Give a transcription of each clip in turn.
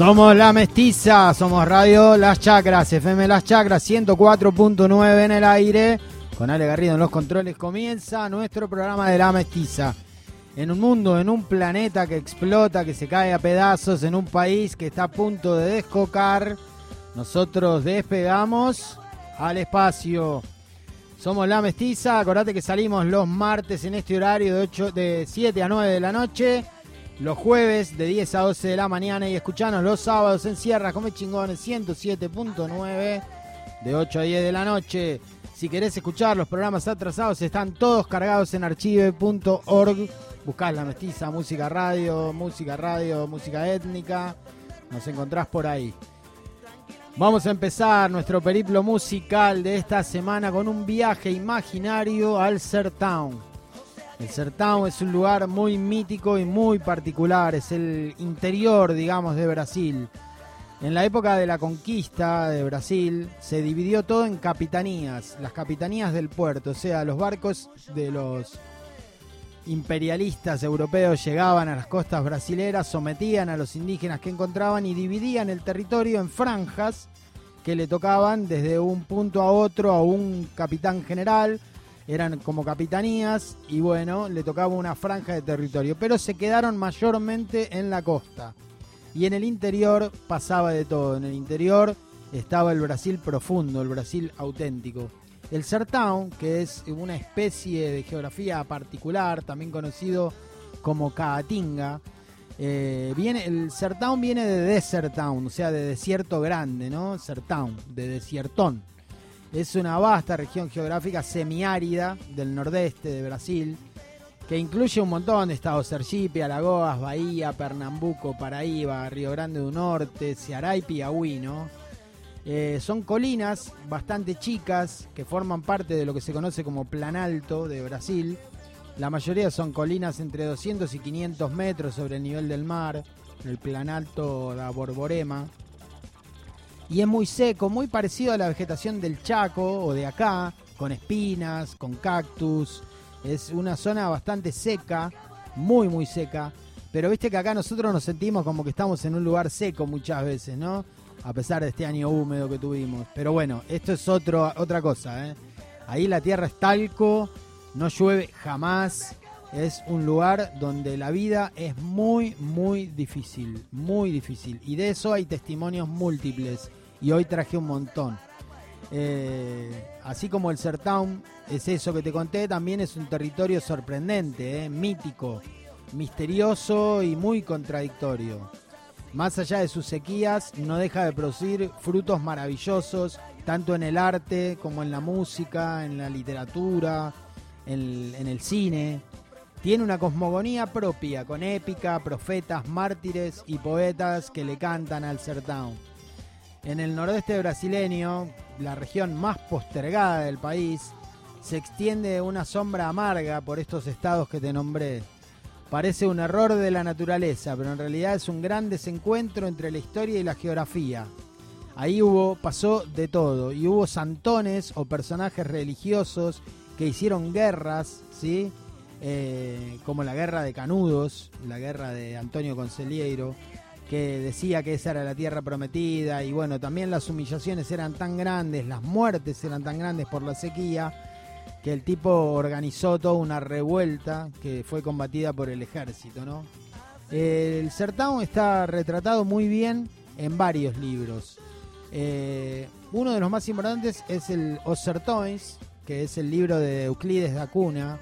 Somos La Mestiza, somos Radio Las Chacras, FM Las Chacras 104.9 en el aire. Con Ale Garrido en los controles comienza nuestro programa de La Mestiza. En un mundo, en un planeta que explota, que se cae a pedazos, en un país que está a punto de descocar, nosotros despegamos al espacio. Somos La Mestiza, acordate que salimos los martes en este horario de, 8, de 7 a 9 de la noche los jueves de 10 a 12 de la mañana y escuchanos los sábados en Sierra Come Chingones 107.9 de 8 a 10 de la noche. Si querés escuchar los programas atrasados están todos cargados en archive.org. Buscás la mestiza, música radio, música radio, música étnica. Nos encontrás por ahí. Vamos a empezar nuestro periplo musical de esta semana con un viaje imaginario al Sertown. El Sertão es un lugar muy mítico y muy particular, es el interior, digamos, de Brasil. En la época de la conquista de Brasil se dividió todo en capitanías, las capitanías del puerto, o sea, los barcos de los imperialistas europeos llegaban a las costas brasileras, sometían a los indígenas que encontraban y dividían el territorio en franjas que le tocaban desde un punto a otro a un capitán general eran como capitanías y bueno, le tocaba una franja de territorio, pero se quedaron mayormente en la costa. Y en el interior pasaba de todo, en el interior estaba el Brasil profundo, el Brasil auténtico. El Sertão, que es una especie de geografía particular, también conocido como Caatinga, eh, viene, el Sertão viene de Desert Town, o sea, de desierto grande, ¿no? Sertão, de desiertón. Es una vasta región geográfica semiárida del nordeste de Brasil, que incluye un montón de estados, Sergipe, Alagoas, Bahía, Pernambuco, Paraíba, Río Grande do Norte, Ceará y Piauí, eh, son colinas bastante chicas que forman parte de lo que se conoce como Planalto de Brasil. La mayoría son colinas entre 200 y 500 metros sobre el nivel del mar, el Planalto da Borborema y es muy seco, muy parecido a la vegetación del Chaco o de acá, con espinas, con cactus. Es una zona bastante seca, muy, muy seca. Pero viste que acá nosotros nos sentimos como que estamos en un lugar seco muchas veces, ¿no? A pesar de este año húmedo que tuvimos. Pero bueno, esto es otro, otra cosa, ¿eh? Ahí la tierra es talco, no llueve jamás. Es un lugar donde la vida es muy, muy difícil, muy difícil. Y de eso hay testimonios múltiples y hoy traje un montón. Eh, así como el Sertown es eso que te conté, también es un territorio sorprendente, eh, mítico, misterioso y muy contradictorio. Más allá de sus sequías, no deja de producir frutos maravillosos, tanto en el arte como en la música, en la literatura, en, en el cine. Tiene una cosmogonía propia, con épica, profetas, mártires y poetas que le cantan al Sertão en el nordeste brasileño, la región más postergada del país, se extiende una sombra amarga por estos estados que te nombré. Parece un error de la naturaleza, pero en realidad es un gran desencuentro entre la historia y la geografía. Ahí hubo, pasó de todo, y hubo santones o personajes religiosos que hicieron guerras, ¿sí? Eh, como la guerra de Canudos, la guerra de Antonio Conceliero, que decía que esa era la tierra prometida y bueno, también las humillaciones eran tan grandes, las muertes eran tan grandes por la sequía, que el tipo organizó toda una revuelta que fue combatida por el ejército, ¿no? El Sertão está retratado muy bien en varios libros. Eh, uno de los más importantes es el Os que es el libro de Euclides da Cunha,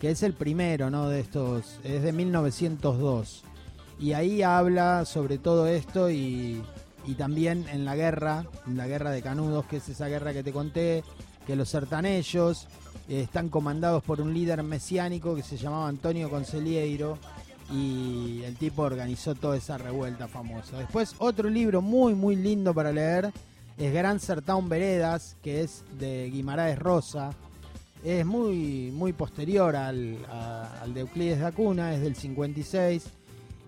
que es el primero, ¿no? De estos, es de 1902 y ahí habla sobre todo esto y, también en la guerra, en la guerra de Canudos, que es esa guerra que te conté, que los sertanellos eh, están comandados por un líder mesiánico que se llamaba Antonio Conceliero y el tipo organizó toda esa revuelta famosa. Después otro libro muy muy lindo para leer es Gran Sertán Veredas, que es de Guimaraes Rosa. Es muy, muy posterior al, al de Euclides de Acuna, es del 56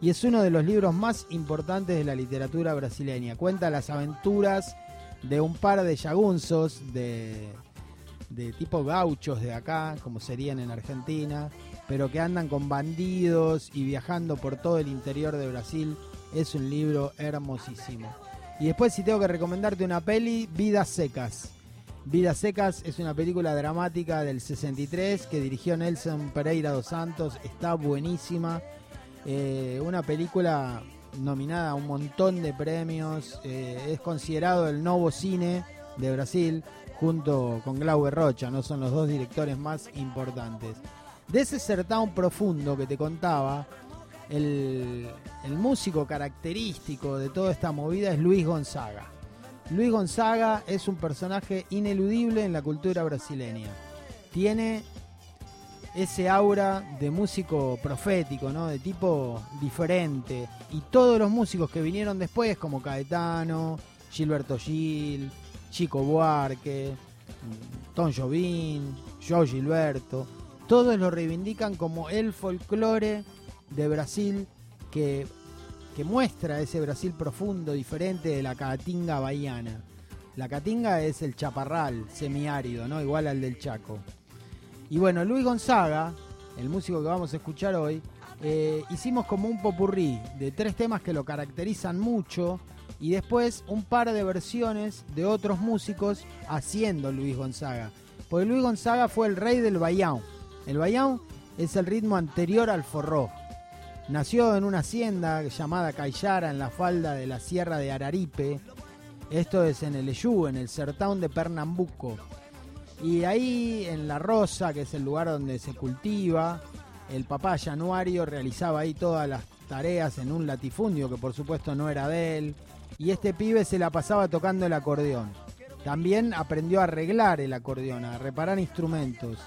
y es uno de los libros más importantes de la literatura brasileña. Cuenta las aventuras de un par de jagunzos de, de tipo gauchos de acá, como serían en Argentina, pero que andan con bandidos y viajando por todo el interior de Brasil. Es un libro hermosísimo. Y después si tengo que recomendarte una peli, Vidas Secas. Vidas Secas es una película dramática del 63 que dirigió Nelson Pereira dos Santos. Está buenísima. Eh, una película nominada a un montón de premios. Eh, es considerado el nuevo cine de Brasil junto con Glauber Rocha. No son los dos directores más importantes. De ese certamen profundo que te contaba, el, músico característico de toda esta movida es Luis Gonzaga. Luis Gonzaga es un personaje ineludible en la cultura brasileña. Tiene ese aura de músico profético, ¿no? De tipo diferente. Y todos los músicos que vinieron después, como Caetano, Gilberto Gil, Chico Buarque, Tom Jobim, Joe Gilberto, todos lo reivindican como el folclore de Brasil que, que muestra ese Brasil profundo, diferente de la caatinga bahiana. La caatinga es el chaparral semiárido, ¿no? Igual al del Chaco. Y bueno, Luis Gonzaga, el músico que vamos a escuchar hoy, eh, hicimos como un popurrí de tres temas que lo caracterizan mucho y después un par de versiones de otros músicos haciendo Luis Gonzaga. Porque Luis Gonzaga fue el rey del baião. El bayão es el ritmo anterior al forró. Nació en una hacienda llamada Cayara en la falda de la Sierra de Araripe. Esto es en el Eyú, en el Sertón de Pernambuco. Y ahí en La Rosa, que es el lugar donde se cultiva, el papá Januario realizaba ahí todas las tareas en un latifundio que por supuesto no era de él. Y este pibe se la pasaba tocando el acordeón. También aprendió a arreglar el acordeón, a reparar instrumentos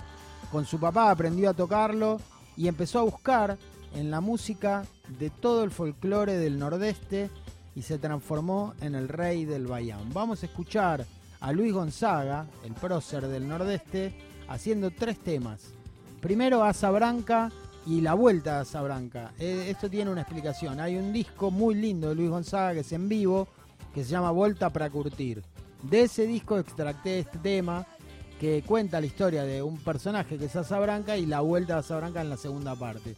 con su papá aprendió a tocarlo y empezó a buscar en la música de todo el folclore del nordeste y se transformó en el rey del Bayán. Vamos a escuchar a Luis Gonzaga, el prócer del nordeste, haciendo tres temas. Primero Asa Branca y la vuelta a Asa Branca. Eh, esto tiene una explicación. Hay un disco muy lindo de Luis Gonzaga que es en vivo, que se llama Vuelta para Curtir. De ese disco extracté este tema que cuenta la historia de un personaje que es Branca y la vuelta a Branca en la segunda parte.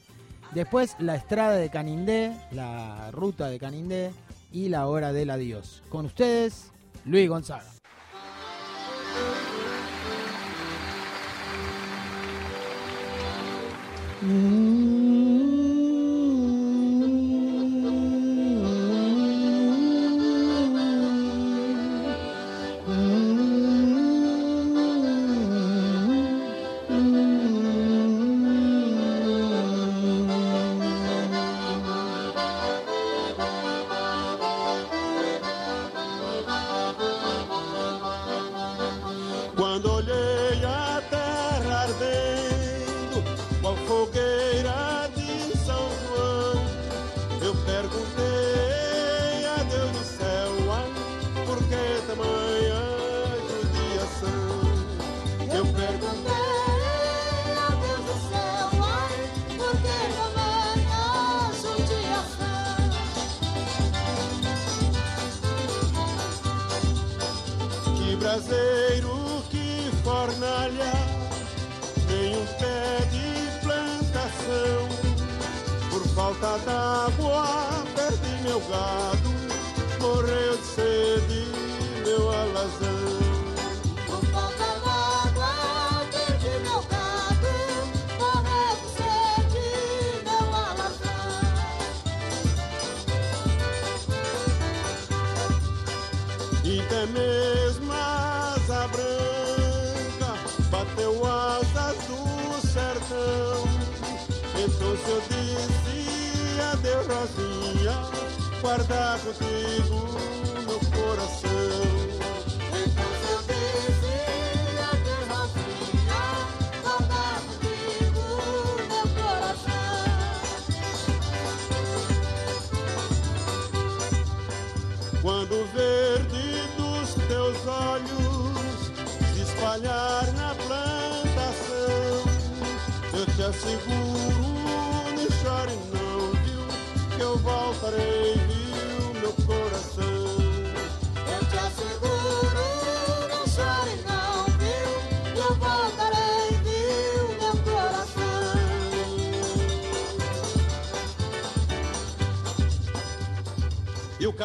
Después la estrada de Canindé, la ruta de Canindé y la hora del adiós. Con ustedes, Luis Gonzaga. Mm-hmm.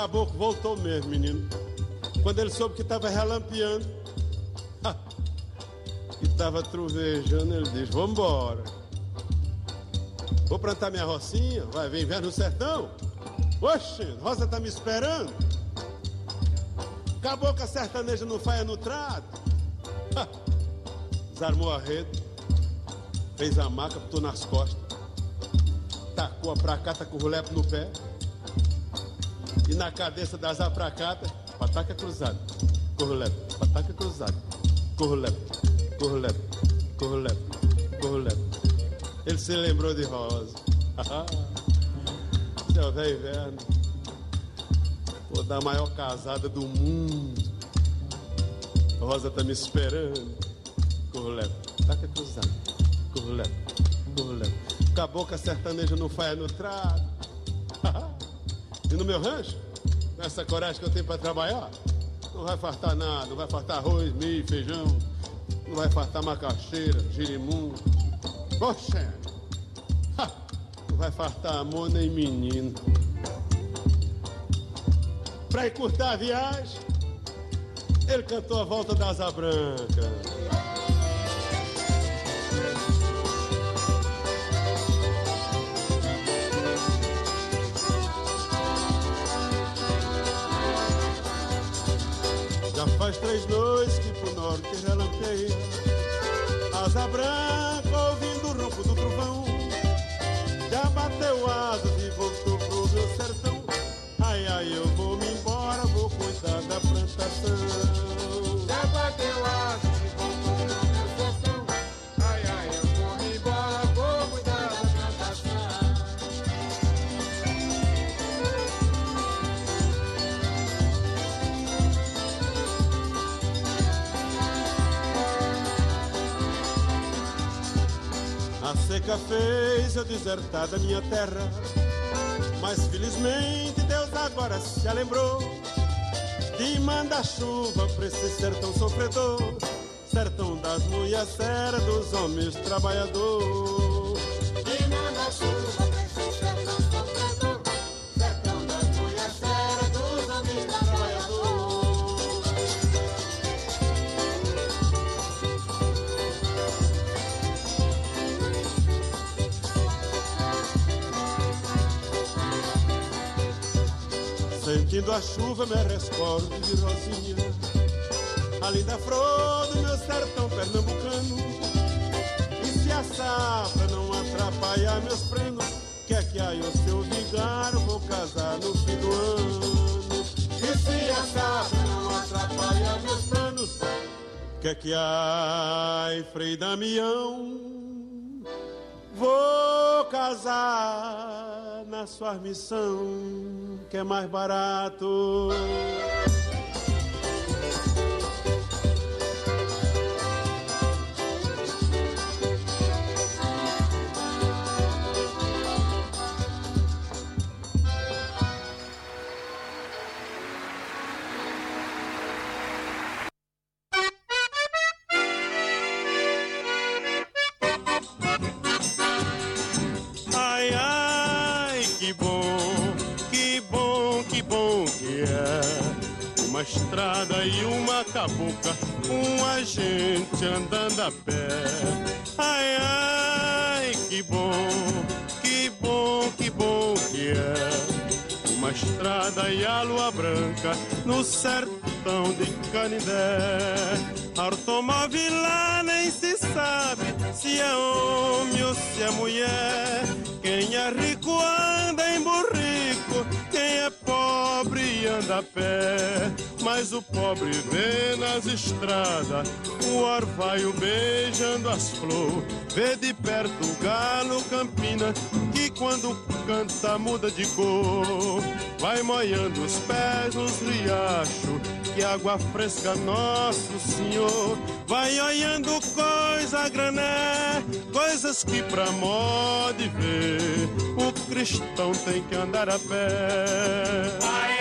Caboclo voltou mesmo, menino. Quando ele soube que estava relampeando ha, e estava trovejando, ele disse: Vambora. Vou plantar minha rocinha, vai vir inverno no sertão. Oxe, Rosa tá me esperando. Cabocla sertaneja não faia no trato. Ha. Desarmou a rede, fez a maca, botou nas costas, tacou a pracata com o rulepo no pé. E na cabeça das apracatas, pataca cruzada, corrulep, pataca cruzada, corrulep, corrulep, corrulep, corrulep. Ele se lembrou de Rosa. Seu velho inverno, vou dar a maior casada do mundo. Rosa tá me esperando. Corrulep, pataca cruzada, corrulep, corrulep. Cabocla sertaneja não faz no trato. E no meu rancho, com essa coragem que eu tenho para trabalhar, não vai faltar nada, não vai faltar arroz, milho, feijão, não vai faltar macaxeira, girimum. Poxa! Não vai faltar amor nem menino. Pra encurtar a viagem, ele cantou a volta da asa branca. Faz três noites que pro norte relampeia Asa branca A seca fez eu desertar da minha terra. Mas felizmente Deus agora se lembrou De mandar chuva pra esse sertão sofredor Sertão das mulheres sérias, dos homens trabalhadores Sentindo a chuva me rescordo de rosinha A linda flor do meu sertão pernambucano. E se a safra não atrapalhar meus planos Quer que aí o seu vigário vou casar no fim do ano? E se a safra não atrapalhar meus planos Quer que ai, Frei Damião? Vou casar na sua missão que é mais barato. Uma cabocla, uma gente andando a pé. Ai, ai, que bom, que bom, que bom que é. Uma estrada e a lua branca no sertão de Canidé. Automóvel lá nem se sabe se é homem ou se é mulher. Quem é rico anda em burrico, quem é pobre anda a pé. Mas o pobre vê nas estradas o orvalho beijando as flores. Vê de perto o galo campina que quando canta muda de cor. Vai molhando os pés nos riachos água fresca nosso Senhor vai olhando coisa grané, coisas que pra modo de ver o cristão tem que andar a pé.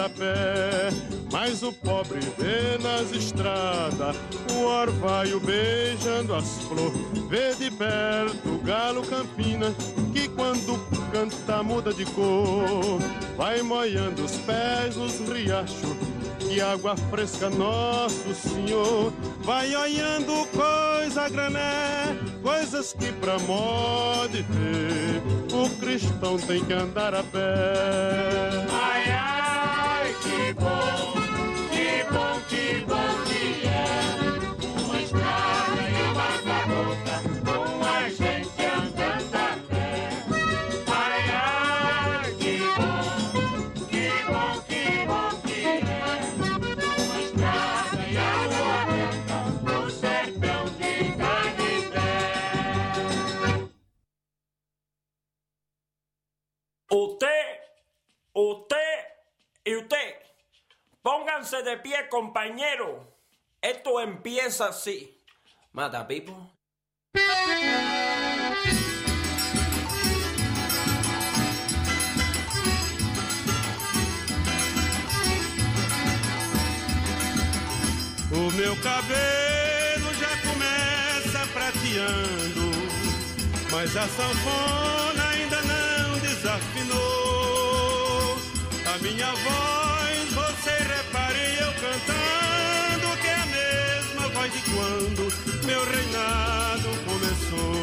Pobre anda a pé. Mas o pobre vê nas estradas o orvalho beijando as flores. Vê de perto o galo campina que quando canta muda de cor. Vai molhando os pés nos riachos que água fresca, nosso Senhor, vai olhando coisa grané, coisas que pra de ver, o cristão tem que andar a pé. Ai, ai, Usted, usted y usted, pónganse de pie, compañero. Esto empieza así. Mata, Pipo. O meu cabelo já começa prateando, mas a sanfona desafinou. A minha voz, você repare eu cantando, que é a mesma voz de quando meu reinado começou.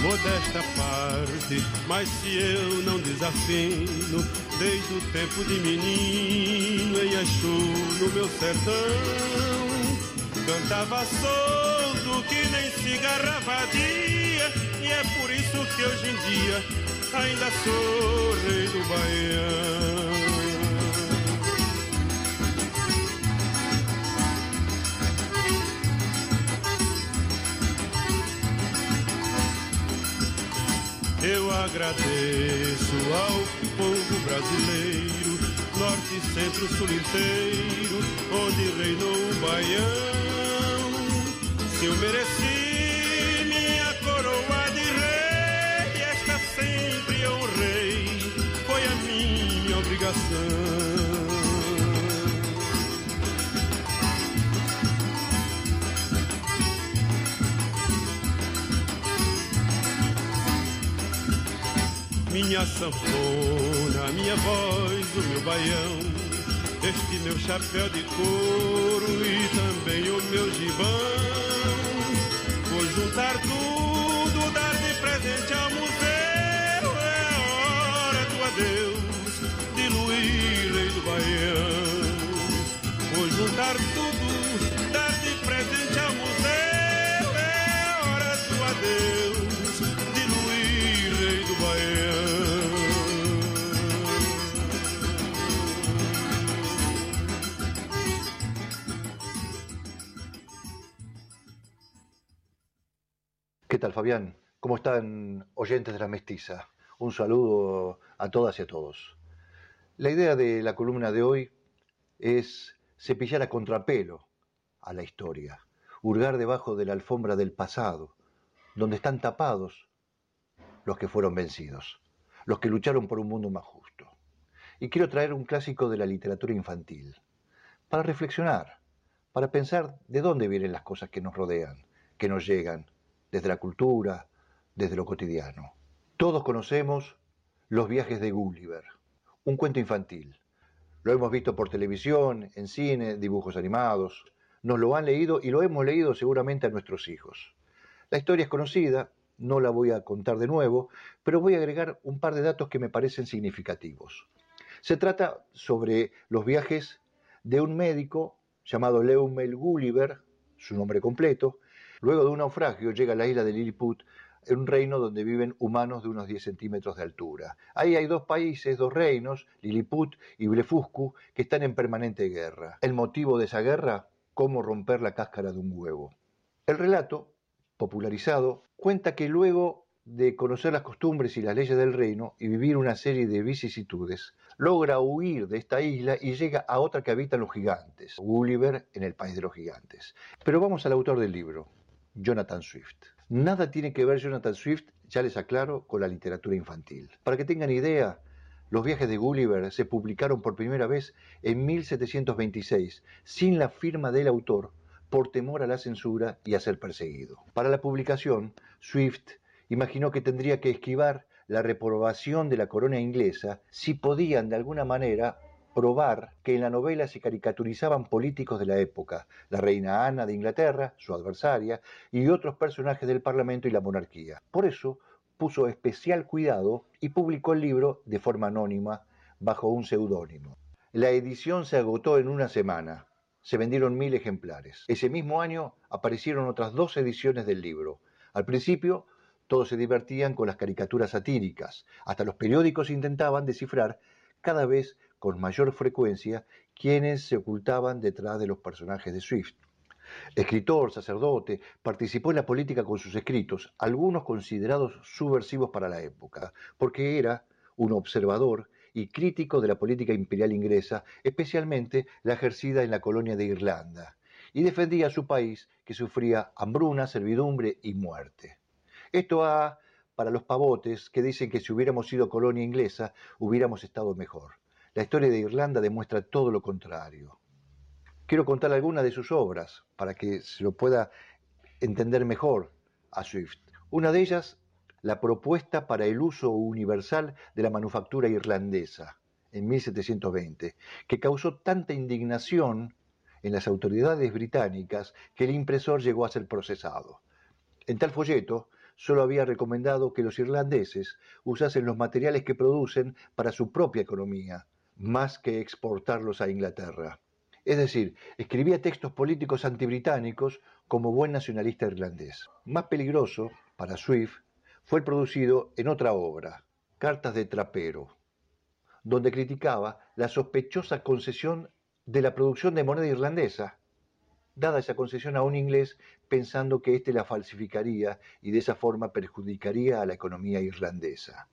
Modesta parte, mas se eu não desafino, desde o tempo de menino em Exu no meu sertão, cantava solto que nem cigarra vadia, e é por isso que hoje em dia ainda sou rei do Baião. Eu agradeço ao povo brasileiro, norte, centro, sul inteiro, onde reinou o Baião. Se eu mereci Minha sanfona, minha voz, o meu baião, este meu chapéu de couro e também o meu gibão. Vou juntar tudo, dar de presente ao museu. É hora do adeus de Luís, rei do Baião. Vou juntar tudo, tal, Fabián? ¿Cómo están oyentes de la mestiza? Un saludo a todas y a todos. La idea de la columna de hoy es cepillar a contrapelo a la historia, hurgar debajo de la alfombra del pasado, donde están tapados los que fueron vencidos, los que lucharon por un mundo más justo. Y quiero traer un clásico de la literatura infantil, para reflexionar, para pensar de dónde vienen las cosas que nos rodean, que nos llegan, desde la cultura, desde lo cotidiano. Todos conocemos Los viajes de Gulliver, un cuento infantil. Lo hemos visto por televisión, en cine, dibujos animados. Nos lo han leído y lo hemos leído seguramente a nuestros hijos. La historia es conocida no la voy a contar de nuevo, pero voy a agregar un par de datos que me parecen significativos. Se trata sobre los viajes de un médico llamado Leumel Gulliver, su nombre completo, luego de un naufragio llega a la isla de Lilliput, un reino donde viven humanos de unos 10 centímetros de altura. Ahí hay dos países, dos reinos, Lilliput y Blefuscu, que están en permanente guerra. El motivo de esa guerra, cómo romper la cáscara de un huevo. El relato, popularizado, cuenta que luego de conocer las costumbres y las leyes del reino y vivir una serie de vicisitudes, logra huir de esta isla y llega a otra que habitan los gigantes, Gulliver en el país de los gigantes. Pero vamos al autor del libro, Jonathan Swift. Nada tiene que ver Jonathan Swift, ya les aclaro, con la literatura infantil. Para que tengan idea, los viajes de Gulliver se publicaron por primera vez en 1726, sin la firma del autor, por temor a la censura y a ser perseguido. Para la publicación, Swift imaginó que tendría que esquivar la reprobación de la corona inglesa si podían de alguna manera probar que en la novela se caricaturizaban políticos de la época, la reina Ana de Inglaterra, su adversaria, y otros personajes del Parlamento y la monarquía. Por eso puso especial cuidado y publicó el libro de forma anónima, bajo un seudónimo. La edición se agotó en una semana. Se vendieron mil ejemplares. Ese mismo año aparecieron otras dos ediciones del libro. Al principio todos se divertían con las caricaturas satíricas. Hasta los periódicos intentaban descifrar cada vez con mayor frecuencia quienes se ocultaban detrás de los personajes de Swift. Escritor, sacerdote, participó en la política con sus escritos, algunos considerados subversivos para la época, porque era un observador y crítico de la política imperial inglesa, especialmente la ejercida en la colonia de Irlanda, y defendía a su país que sufría hambruna, servidumbre y muerte. Esto ha para los pavotes que dicen que si hubiéramos sido colonia inglesa hubiéramos estado mejor. La historia de Irlanda demuestra todo lo contrario. Quiero contar algunas de sus obras para que se lo pueda entender mejor a Swift. Una de ellas, la propuesta para el uso universal de la manufactura irlandesa en 1720, que causó tanta indignación en las autoridades británicas que el impresor llegó a ser procesado. En tal folleto, solo había recomendado que los irlandeses usasen los materiales que producen para su propia economía, más que exportarlos a Inglaterra. Es decir, escribía textos políticos antibritánicos como buen nacionalista irlandés. Más peligroso, para Swift, fue el producido en otra obra, Cartas de Trapero, donde criticaba la sospechosa concesión de la producción de moneda irlandesa dada esa concesión a un inglés pensando que éste la falsificaría y de esa forma perjudicaría a la economía irlandesa.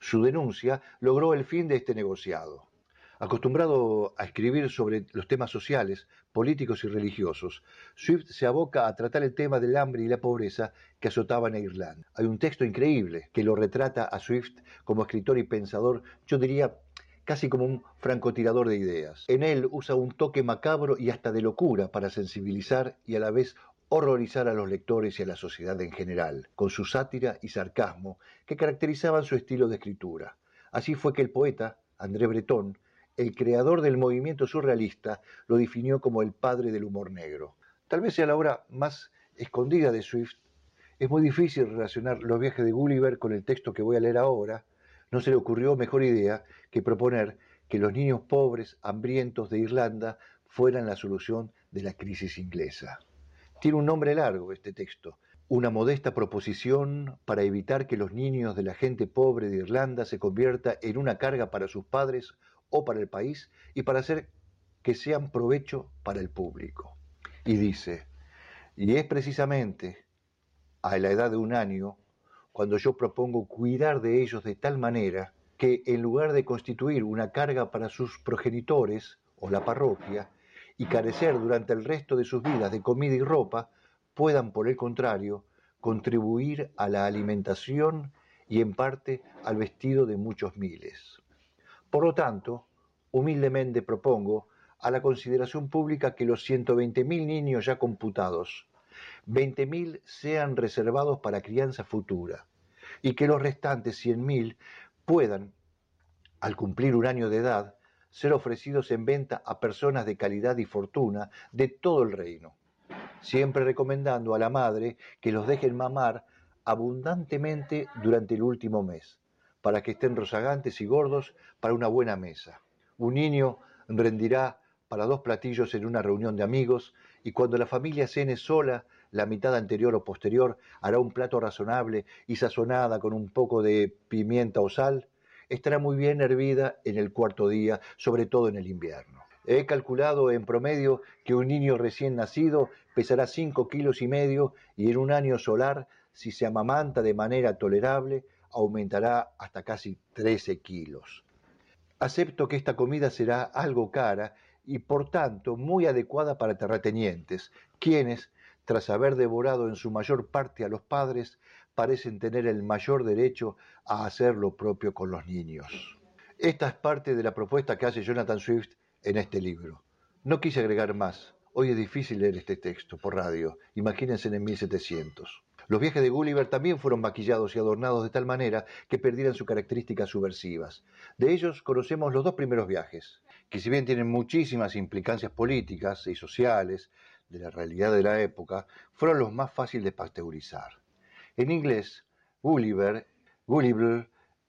Su denuncia logró el fin de este negociado. Acostumbrado a escribir sobre los temas sociales, políticos y religiosos, Swift se aboca a tratar el tema del hambre y la pobreza que azotaban a Irlanda. Hay un texto increíble que lo retrata a Swift como escritor y pensador, yo diría casi como un francotirador de ideas. En él usa un toque macabro y hasta de locura para sensibilizar y a la vez horrorizar a los lectores y a la sociedad en general, con su sátira y sarcasmo que caracterizaban su estilo de escritura. Así fue que el poeta, André Breton, el creador del movimiento surrealista, lo definió como el padre del humor negro. Tal vez sea la obra más escondida de Swift. Es muy difícil relacionar los viajes de Gulliver con el texto que voy a leer ahora, no se le ocurrió mejor idea que proponer que los niños pobres, hambrientos de Irlanda fueran la solución de la crisis inglesa. Tiene un nombre largo este texto, una modesta proposición para evitar que los niños de la gente pobre de Irlanda se convierta en una carga para sus padres o para el país y para hacer que sean provecho para el público. Y dice, y es precisamente a la edad de un año cuando yo propongo cuidar de ellos de tal manera que en lugar de constituir una carga para sus progenitores o la parroquia y carecer durante el resto de sus vidas de comida y ropa, puedan, por el contrario, contribuir a la alimentación y en parte al vestido de muchos miles. Por lo tanto, humildemente propongo a la consideración pública que los 120.000 niños ya computados 20.000 sean reservados para crianza futura y que los restantes 100.000 puedan, al cumplir un año de edad, ser ofrecidos en venta a personas de calidad y fortuna de todo el reino, siempre recomendando a la madre que los dejen mamar abundantemente durante el último mes, para que estén rozagantes y gordos para una buena mesa. Un niño rendirá para dos platillos en una reunión de amigos y cuando la familia cene sola, la mitad anterior o posterior hará un plato razonable y sazonada con un poco de pimienta o sal, estará muy bien hervida en el cuarto día, sobre todo en el invierno. He calculado en promedio que un niño recién nacido pesará cinco kilos y medio y en un año solar, si se amamanta de manera tolerable, aumentará hasta casi 13 kilos. Acepto que esta comida será algo cara y por tanto muy adecuada para terratenientes, quienes, tras haber devorado en su mayor parte a los padres, parecen tener el mayor derecho a hacer lo propio con los niños. Esta es parte de la propuesta que hace Jonathan Swift en este libro. No quise agregar más. Hoy es difícil leer este texto por radio. Imagínense en 1700. Los viajes de Gulliver también fueron maquillados y adornados de tal manera que perdieran sus características subversivas. De ellos conocemos los dos primeros viajes, que si bien tienen muchísimas implicancias políticas y sociales de la realidad de la época, fueron los más fáciles de pasteurizar. En inglés, Gulliver, Gulliver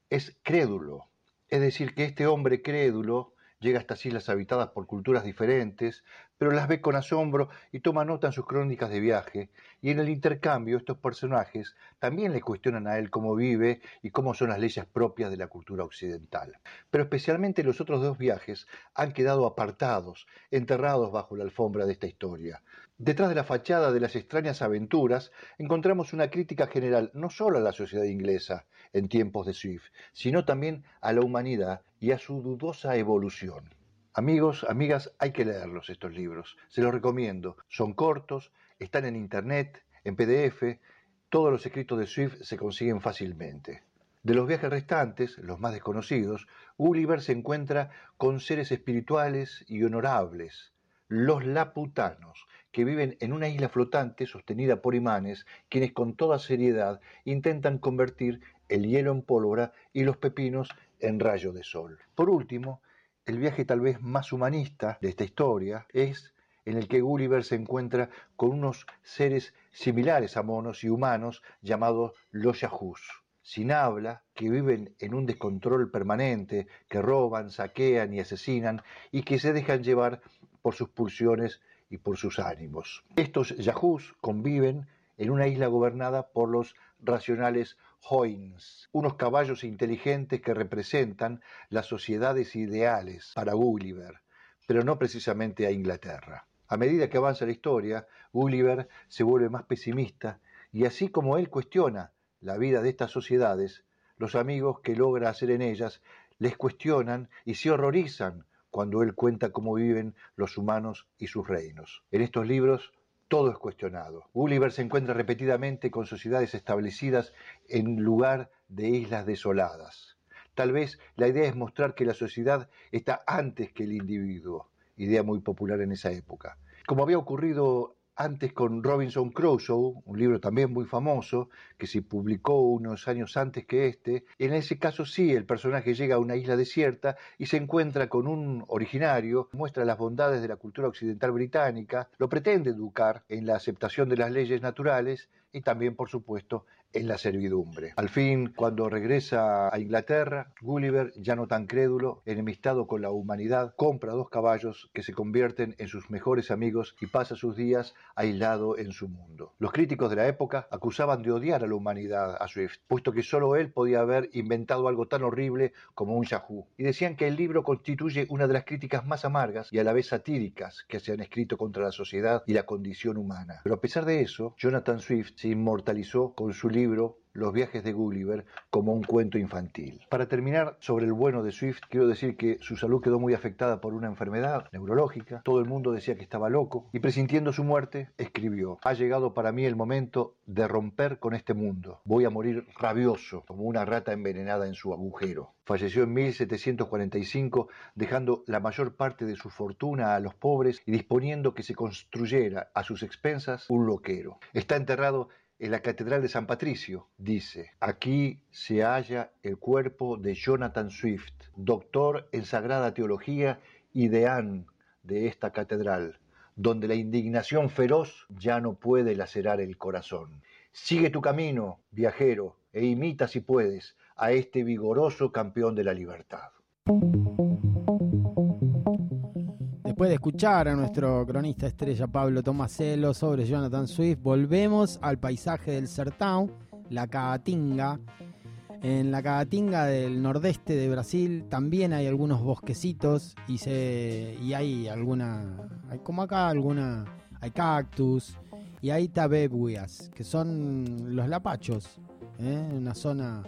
es crédulo, es decir, que este hombre crédulo llega a estas islas habitadas por culturas diferentes, pero las ve con asombro y toma nota en sus crónicas de viaje, y en el intercambio estos personajes también le cuestionan a él cómo vive y cómo son las leyes propias de la cultura occidental. Pero especialmente los otros dos viajes han quedado apartados, enterrados bajo la alfombra de esta historia. Detrás de la fachada de las extrañas aventuras encontramos una crítica general no solo a la sociedad inglesa en tiempos de Swift, sino también a la humanidad y a su dudosa evolución. Amigos, amigas, hay que leerlos estos libros. Se los recomiendo. Son cortos, están en internet, en PDF. Todos los escritos de Swift se consiguen fácilmente. De los viajes restantes, los más desconocidos, Gulliver se encuentra con seres espirituales y honorables, los laputanos, que viven en una isla flotante sostenida por imanes, quienes con toda seriedad intentan convertir el hielo en pólvora y los pepinos en rayo de sol. Por último, el viaje tal vez más humanista de esta historia es en el que Gulliver se encuentra con unos seres similares a monos y humanos llamados los Yahoos, sin habla, que viven en un descontrol permanente, que roban, saquean y asesinan y que se dejan llevar por sus pulsiones y por sus ánimos. Estos Yahoos conviven en una isla gobernada por los racionales Hoynes, unos caballos inteligentes que representan las sociedades ideales para Gulliver, pero no precisamente a Inglaterra. A medida que avanza la historia, Gulliver se vuelve más pesimista y así como él cuestiona la vida de estas sociedades, los amigos que logra hacer en ellas les cuestionan y se horrorizan cuando él cuenta cómo viven los humanos y sus reinos. En estos libros todo es cuestionado. Gulliver se encuentra repetidamente con sociedades establecidas en lugar de islas desoladas. Tal vez la idea es mostrar que la sociedad está antes que el individuo, idea muy popular en esa época. Como había ocurrido antes con Robinson Crusoe, un libro también muy famoso, que se publicó unos años antes que este. En ese caso sí, el personaje llega a una isla desierta y se encuentra con un originario, muestra las bondades de la cultura occidental británica, lo pretende educar en la aceptación de las leyes naturales y también, por supuesto, en la servidumbre. Al fin, cuando regresa a Inglaterra, Gulliver, ya no tan crédulo, enemistado con la humanidad, compra dos caballos que se convierten en sus mejores amigos y pasa sus días aislado en su mundo. Los críticos de la época acusaban de odiar a la humanidad a Swift, puesto que solo él podía haber inventado algo tan horrible como un Yahoo, y decían que el libro constituye una de las críticas más amargas y a la vez satíricas que se han escrito contra la sociedad y la condición humana. Pero a pesar de eso, Jonathan Swift se inmortalizó con su libro Los viajes de Gulliver como un cuento infantil. Para terminar sobre el bueno de Swift, quiero decir que su salud quedó muy afectada por una enfermedad neurológica, todo el mundo decía que estaba loco, y presintiendo su muerte, escribió, ha llegado para mí el momento de romper con este mundo, voy a morir rabioso, como una rata envenenada en su agujero. Falleció en 1745, dejando la mayor parte de su fortuna a los pobres y disponiendo que se construyera a sus expensas un loquero. Está enterrado en la Catedral de San Patricio, dice, aquí se halla el cuerpo de Jonathan Swift, doctor en Sagrada Teología y deán de esta catedral, donde la indignación feroz ya no puede lacerar el corazón. Sigue tu camino, viajero, e imita si puedes a este vigoroso campeón de la libertad. Después de escuchar a nuestro cronista estrella Pablo Tomaselo sobre Jonathan Swift, volvemos al paisaje del Sertão, la Caatinga. En la Caatinga del nordeste de Brasil también hay algunos bosquecitos y, se, y hay alguna, hay como acá alguna, hay cactus y hay tabebuias, que son los lapachos, ¿eh? una zona,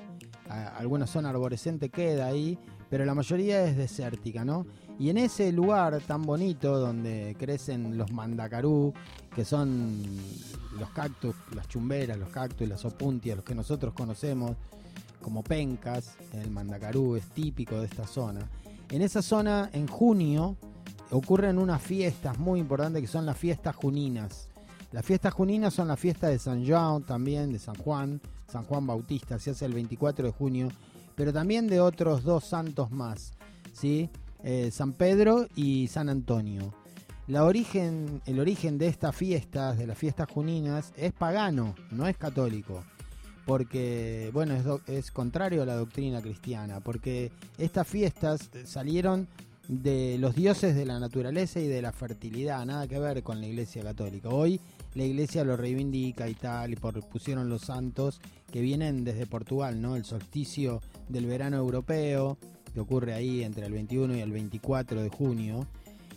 alguna zona arborescente queda ahí, pero la mayoría es desértica, ¿no? Y en ese lugar tan bonito donde crecen los mandacarú, que son los cactus, las chumberas, los cactus, las opuntias, los que nosotros conocemos como pencas, el mandacarú es típico de esta zona. En esa zona, en junio, ocurren unas fiestas muy importantes que son las fiestas juninas. Las fiestas juninas son la fiesta de San Juan también, de San Juan, San Juan Bautista, se hace el 24 de junio, pero también de otros dos santos más, ¿sí? Eh, San Pedro y San Antonio. Origen, el origen de estas fiestas, de las fiestas juninas, es pagano, no es católico. Porque, bueno, es, es contrario a la doctrina cristiana. Porque estas fiestas salieron de los dioses de la naturaleza y de la fertilidad, nada que ver con la iglesia católica. Hoy la iglesia lo reivindica y tal, y por, pusieron los santos que vienen desde Portugal, ¿no? El solsticio del verano europeo, que ocurre ahí entre el 21 y el 24 de junio.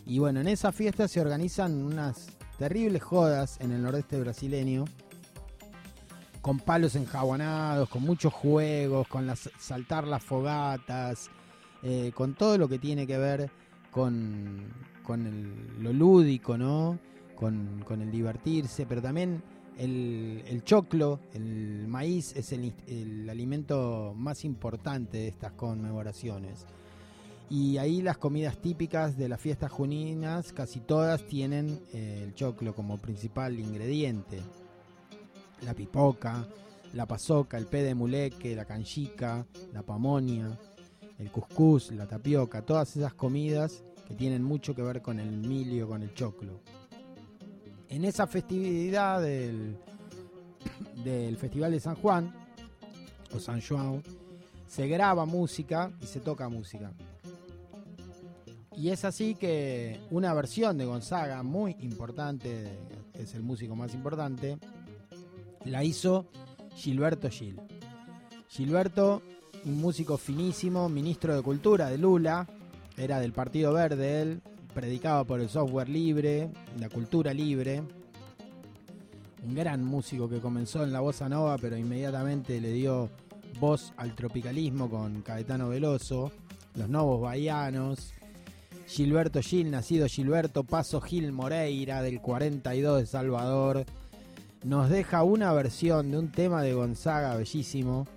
Y bueno, en esa fiesta se organizan unas terribles jodas en el nordeste brasileño, con palos enjabonados, con muchos juegos, con saltar las fogatas, eh, con todo lo que tiene que ver con, con lo lúdico, ¿no? Con, con, el divertirse, pero también el, choclo, el maíz, es el, el, alimento más importante de estas conmemoraciones. Y ahí las comidas típicas de las fiestas juninas, casi todas tienen eh, el choclo como principal ingrediente. La pipoca, la pasoca, el pe de muleque, la canchica, la pamonia, el cuscús, la tapioca, todas esas comidas que tienen mucho que ver con el milio, con el choclo en esa festividad del, del Festival de San Juan, o San Juan, se graba música y se toca música. Y es así que una versión de Gonzaga muy importante, es el músico más importante, la hizo Gilberto Gil. Gilberto, un músico finísimo, ministro de Cultura de Lula, era del Partido Verde él, predicaba por el software libre, la cultura libre. Un gran músico que comenzó en la bossa nova, pero inmediatamente le dio voz al tropicalismo con Caetano Veloso, los novos bahianos, Gilberto Gil, nacido Gilberto Paso Gil Moreira del 42 de Salvador, nos deja una versión de un tema de Gonzaga bellísimo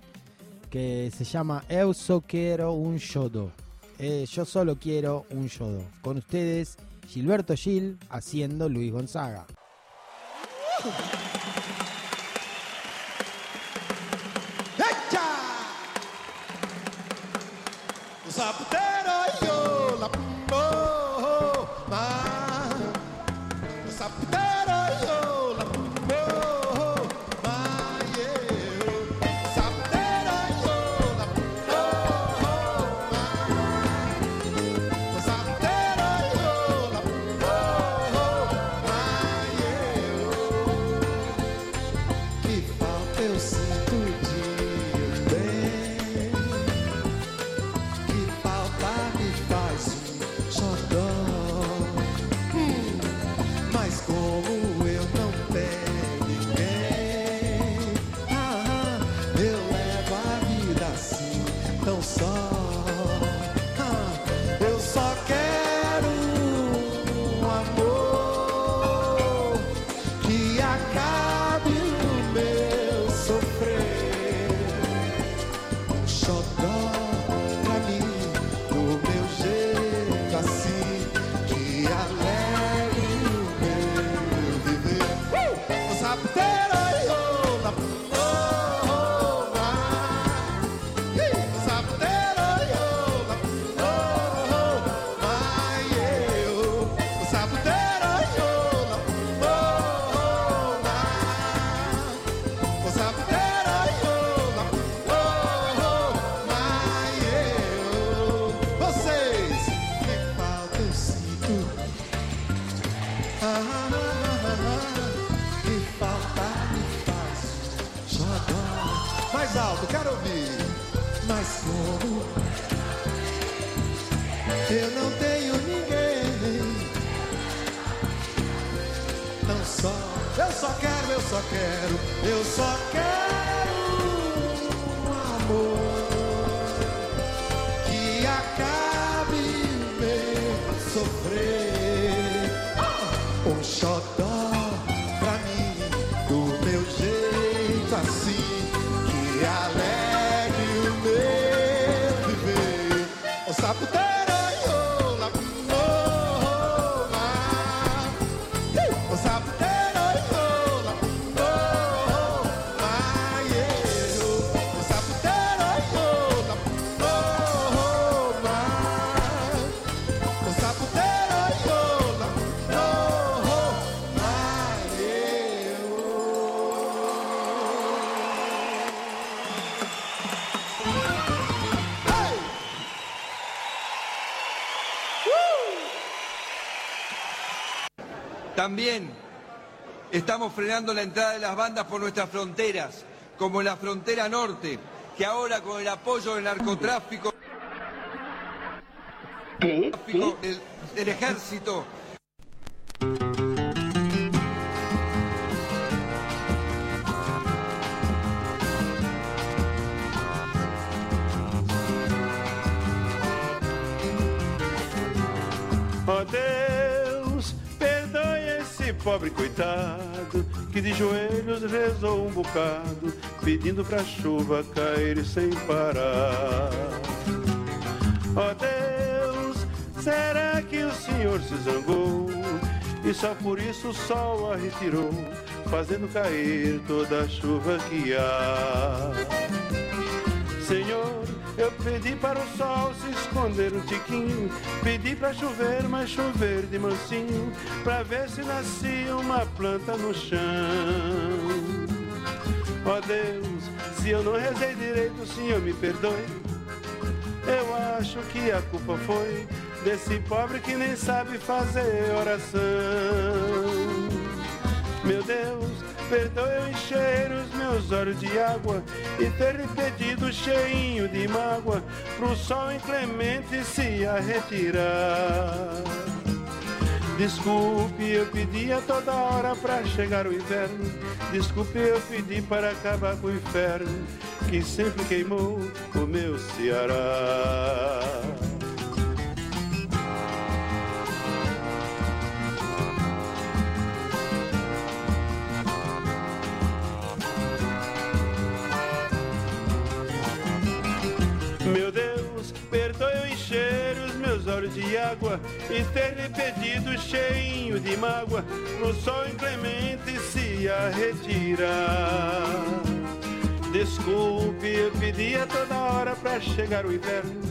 que se llama Eu só quero un yodo. Eh, yo solo quiero un yodo. Con ustedes, Gilberto Gil haciendo Luis Gonzaga. Só quero, eu só quero, eu só quero um amor que acabe meu sofrer. Estamos frenando la entrada de las bandas por nuestras fronteras, como la frontera norte, que ahora con el apoyo del narcotráfico, tráfico del, del ejército, pobre coitado que de joelhos rezou um bocado, pedindo pra chuva cair sem parar. Ó Deus, será que o Senhor se zangou e só por isso o sol a retirou, fazendo cair toda a chuva que há? Eu pedi para o sol se esconder um tiquinho. Pedi para chover, mas chover de mansinho. Pra ver se nascia uma planta no chão. Ó Deus, se eu não rezei direito, o Senhor me perdoe. Eu acho que a culpa foi desse pobre que nem sabe fazer oração. Meu Deus, perdoe eu encher os meus olhos de água e ter lhe pedido cheinho de mágoa pro sol inclemente se a retirar. Desculpe, eu pedi a toda hora pra chegar o inverno. Desculpe, eu pedi para acabar com o inferno que sempre queimou o meu Ceará. Meu Deus, perdoe eu encher os meus olhos de água e ter lhe pedido cheinho de mágoa no sol inclemente se a retirar. Desculpe, eu pedi a toda hora pra chegar o inverno.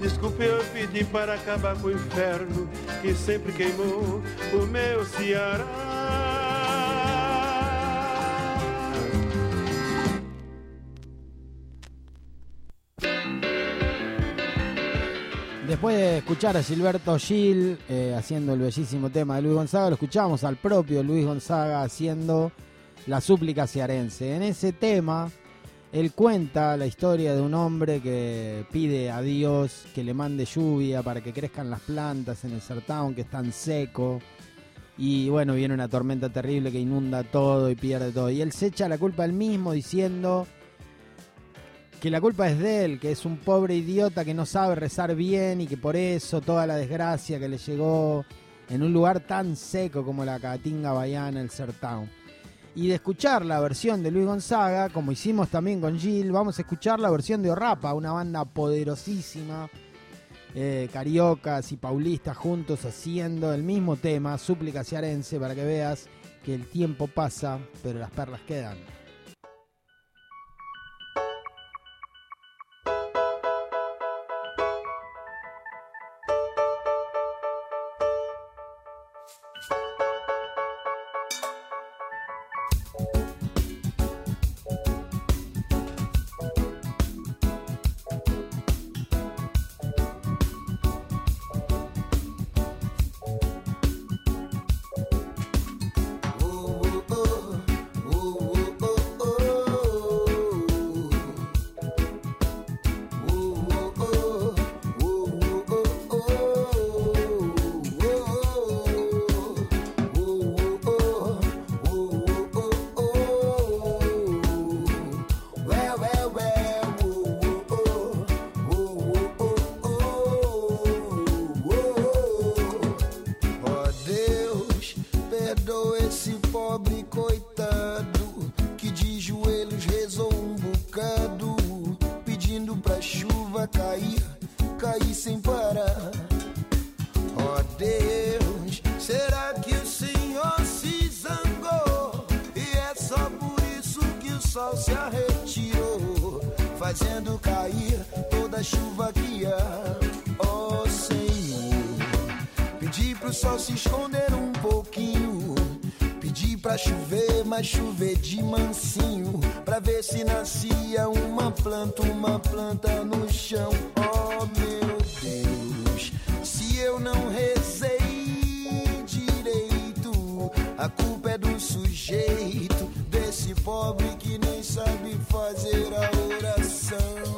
Desculpe, eu pedi para acabar com o inferno que sempre queimou o meu Ceará. Después de escuchar a Gilberto Gil eh, haciendo el bellísimo tema de Luis Gonzaga, lo escuchamos al propio Luis Gonzaga haciendo la súplica cearense. En ese tema, él cuenta la historia de un hombre que pide a Dios que le mande lluvia para que crezcan las plantas en el sertón, que es tan seco. Y bueno, viene una tormenta terrible que inunda todo y pierde todo. Y él se echa la culpa él mismo diciendo que la culpa es de él, que es un pobre idiota que no sabe rezar bien y que por eso toda la desgracia que le llegó en un lugar tan seco como la Caatinga Bahiana, el Sertão. Y de escuchar la versión de Luis Gonzaga, como hicimos también con Gil, vamos a escuchar la versión de Orrapa, una banda poderosísima, eh, cariocas y paulistas juntos haciendo el mismo tema, súplica cearense, para que veas que el tiempo pasa, pero las perlas quedan. Fazendo cair toda a chuva que há. Ó Senhor, pedi pro sol se esconder um pouquinho. Pedi pra chover, mas chover de mansinho. Pra ver se nascia uma planta, uma planta no chão. Oh meu Deus, se eu não rezei direito, a culpa é do sujeito, pobre que nem sabe fazer a oração.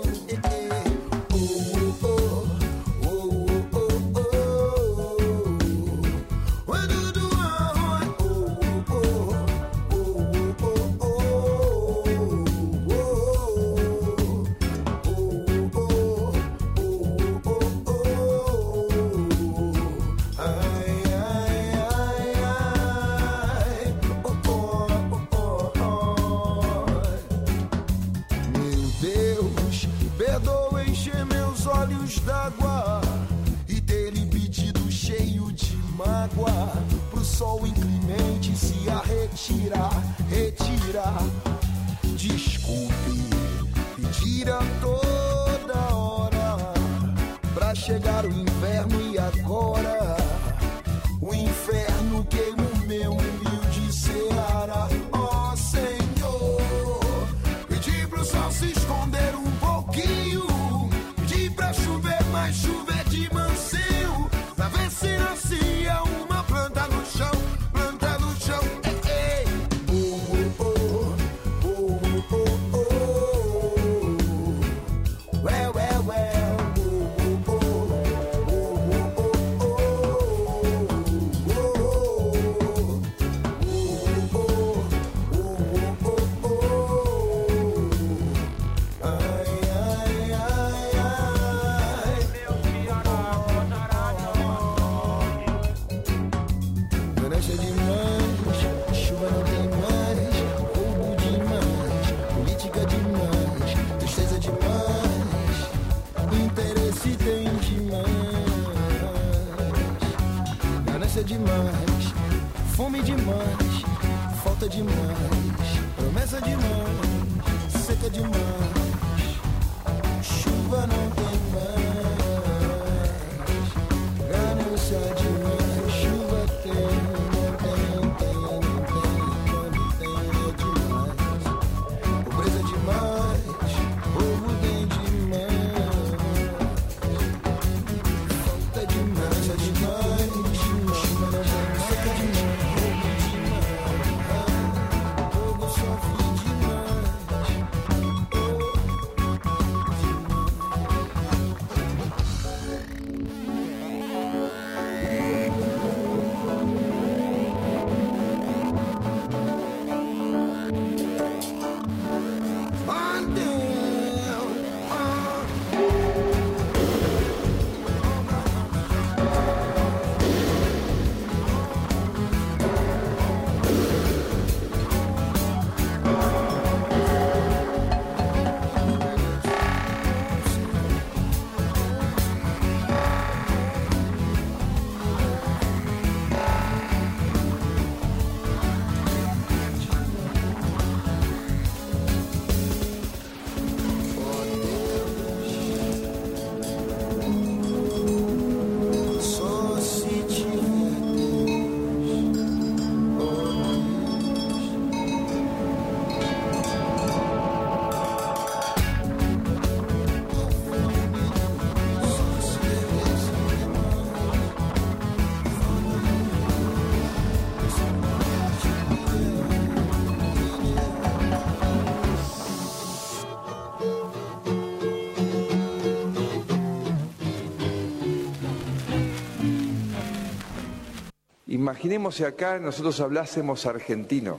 Imaginemos si acá nosotros hablásemos argentino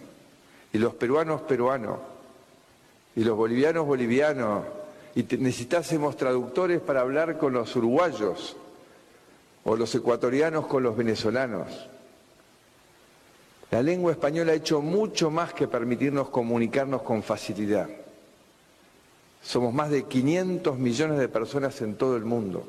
y los peruanos peruano y los bolivianos bolivianos y necesitásemos traductores para hablar con los uruguayos o los ecuatorianos con los venezolanos. La lengua española ha hecho mucho más que permitirnos comunicarnos con facilidad. Somos más de 500 millones de personas en todo el mundo.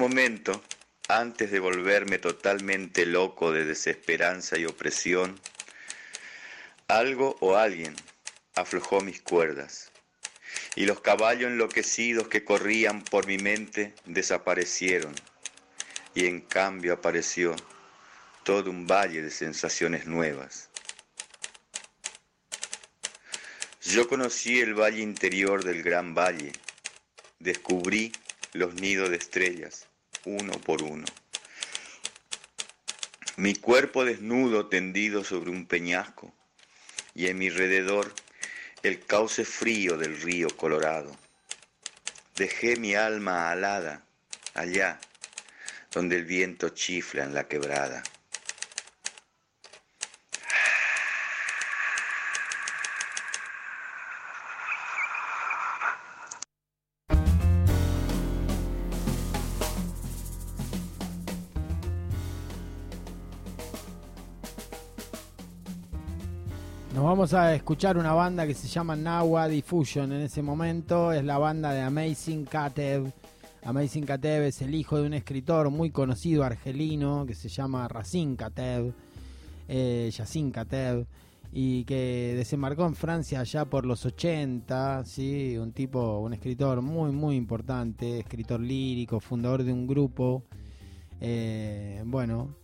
momento, antes de volverme totalmente loco de desesperanza y opresión, algo o alguien aflojó mis cuerdas y los caballos enloquecidos que corrían por mi mente desaparecieron y en cambio apareció todo un valle de sensaciones nuevas. Yo conocí el valle interior del gran valle, descubrí los nidos de estrellas, uno por uno. Mi cuerpo desnudo tendido sobre un peñasco y en mi rededor el cauce frío del río Colorado. Dejé mi alma alada allá donde el viento chifla en la quebrada. Vamos a escuchar una banda que se llama Nawa Diffusion en ese momento. Es la banda de Amazing Katev. Amazing Katev es el hijo de un escritor muy conocido argelino que se llama Racine Katev, eh, Yacine Katev, y que desembarcó en Francia allá por los 80. ¿sí? Un tipo, un escritor muy, muy importante, escritor lírico, fundador de un grupo. Eh, bueno,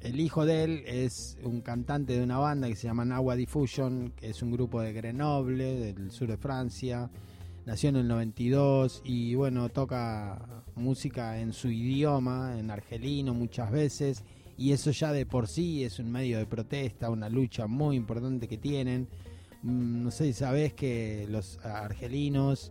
el hijo de él es un cantante de una banda que se llama Nawa Diffusion, que es un grupo de Grenoble, del sur de Francia. Nació en el 92 y bueno, toca música en su idioma, en argelino muchas veces. Y eso ya de por sí es un medio de protesta, una lucha muy importante que tienen. Mm, No sé si sabés que los argelinos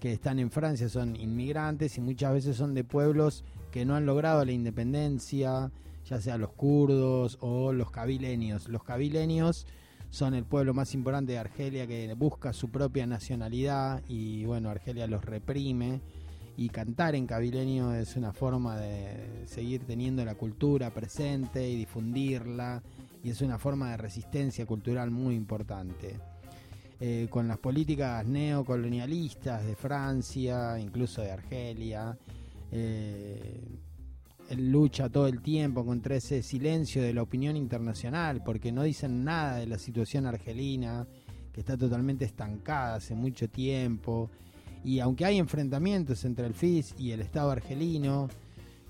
que están en Francia son inmigrantes y muchas veces son de pueblos que no han logrado la independencia, ya sea los kurdos o los cabilenios. Los cabilenios son el pueblo más importante de Argelia que busca su propia nacionalidad y bueno, Argelia los reprime y cantar en cabilenio es una forma de seguir teniendo la cultura presente y difundirla y es una forma de resistencia cultural muy importante. Eh, con las políticas neocolonialistas de Francia, incluso de Argelia, eh, lucha todo el tiempo contra ese silencio de la opinión internacional, porque no dicen nada de la situación argelina, que está totalmente estancada hace mucho tiempo. Y aunque hay enfrentamientos entre el FIS y el Estado argelino,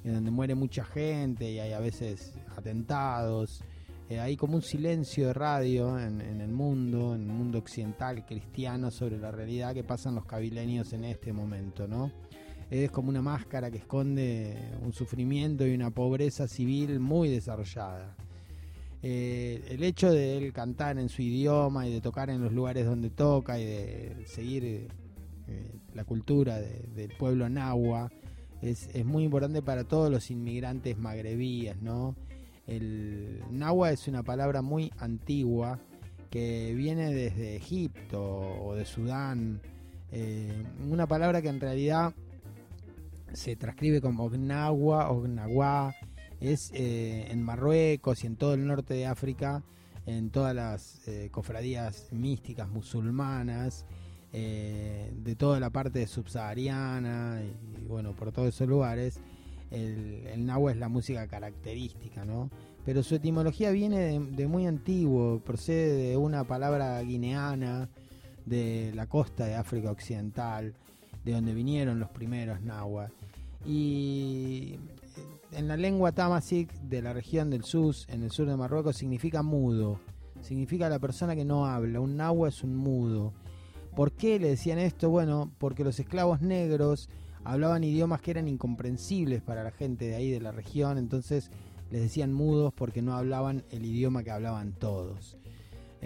en donde muere mucha gente y hay a veces atentados, eh, hay como un silencio de radio en, el mundo, en el mundo occidental cristiano, sobre la realidad que pasan los cabilenios en este momento, ¿no? Es como una máscara que esconde un sufrimiento y una pobreza civil muy desarrollada. Eh, el hecho de él cantar en su idioma y de tocar en los lugares donde toca y de seguir eh, la cultura de- del pueblo nahua es, es muy importante para todos los inmigrantes magrebíes, ¿no? El nahua es una palabra muy antigua que viene desde Egipto o de Sudán, eh, una palabra que en realidad se transcribe como Gnawa o es eh, en Marruecos y en todo el norte de África, en todas las eh, cofradías místicas musulmanas, eh, de toda la parte subsahariana y, bueno, por todos esos lugares, el, el nahua es la música característica, ¿no? Pero su etimología viene de, de muy antiguo, procede de una palabra guineana de la costa de África Occidental, de donde vinieron los primeros nahuas. Y en la lengua tamasik de la región del Sus, en el sur de Marruecos, significa mudo. Significa la persona que no habla. Un nahua es un mudo. ¿Por qué le decían esto? Bueno, porque los esclavos negros hablaban idiomas que eran incomprensibles para la gente de ahí de la región, entonces les decían mudos porque no hablaban el idioma que hablaban todos.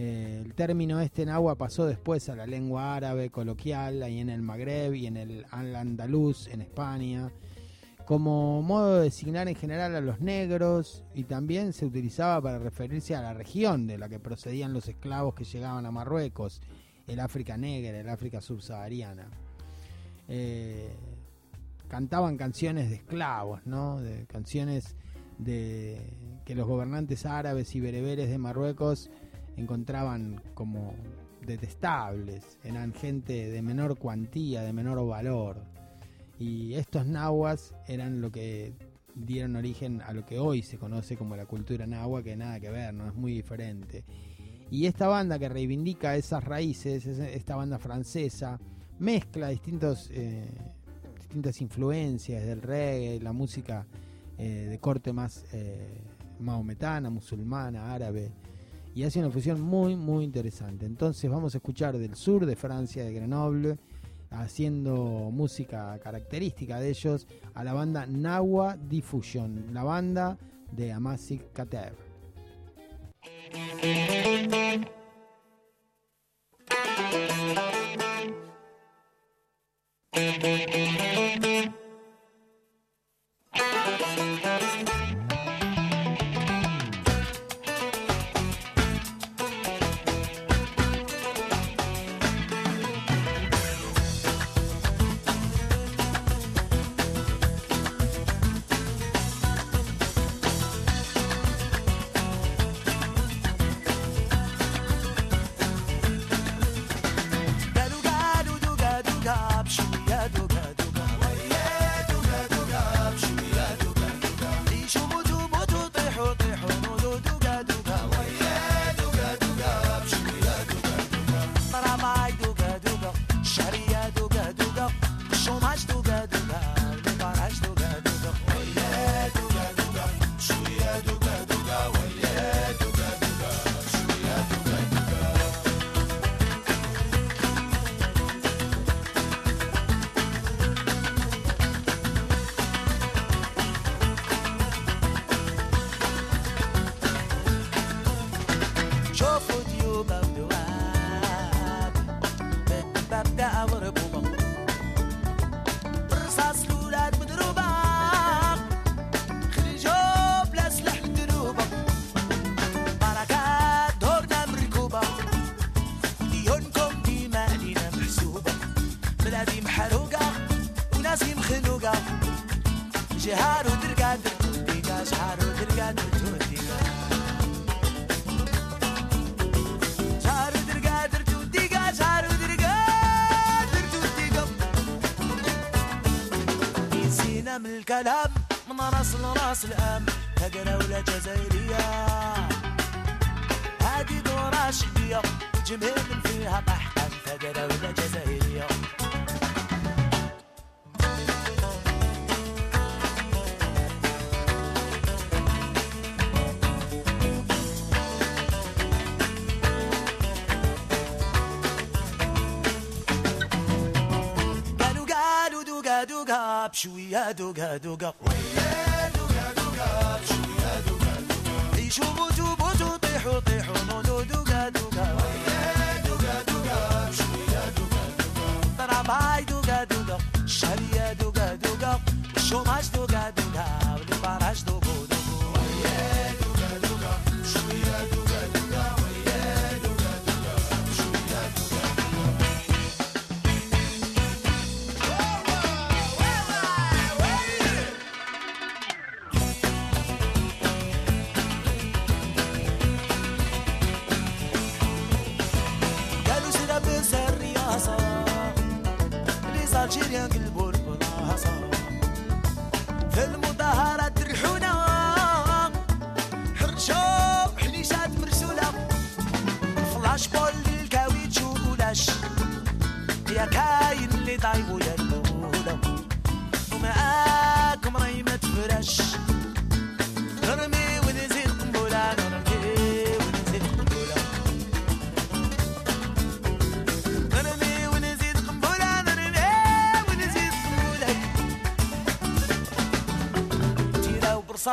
Eh, el término este nahua pasó después a la lengua árabe coloquial, ahí en el Magreb y en el al andaluz en España, como modo de designar en general a los negros y también se utilizaba para referirse a la región de la que procedían los esclavos que llegaban a Marruecos, el África negra, el África subsahariana. Eh, cantaban canciones de esclavos, ¿no? De canciones de que los gobernantes árabes y bereberes de Marruecos encontraban como detestables, eran gente de menor cuantía, de menor valor. Y estos nahuas eran lo que dieron origen a lo que hoy se conoce como la cultura nahua, que nada que ver, no es muy diferente. Y esta banda que reivindica esas raíces, es- esta banda francesa, mezcla distintos, eh, distintas influencias del reggae, la música eh, de corte más eh, maometana, musulmana, árabe, y hace una fusión muy, muy interesante. Entonces vamos a escuchar del sur de Francia, de Grenoble, haciendo música característica de ellos, a la banda Nawa Diffusion, la banda de Amasik Kater. دوقا دوقا ويا دوقا دوقا شو يا دوقا دوقا اي شوفوا توبوا طيحوا طيحوا نونو دوقا دوقا ويا دوقا دوقا شو يا دوقا دوقا طرب هاي دوقا دوقا شهر يا دوقا دوقا والشوماش دوقا دوقا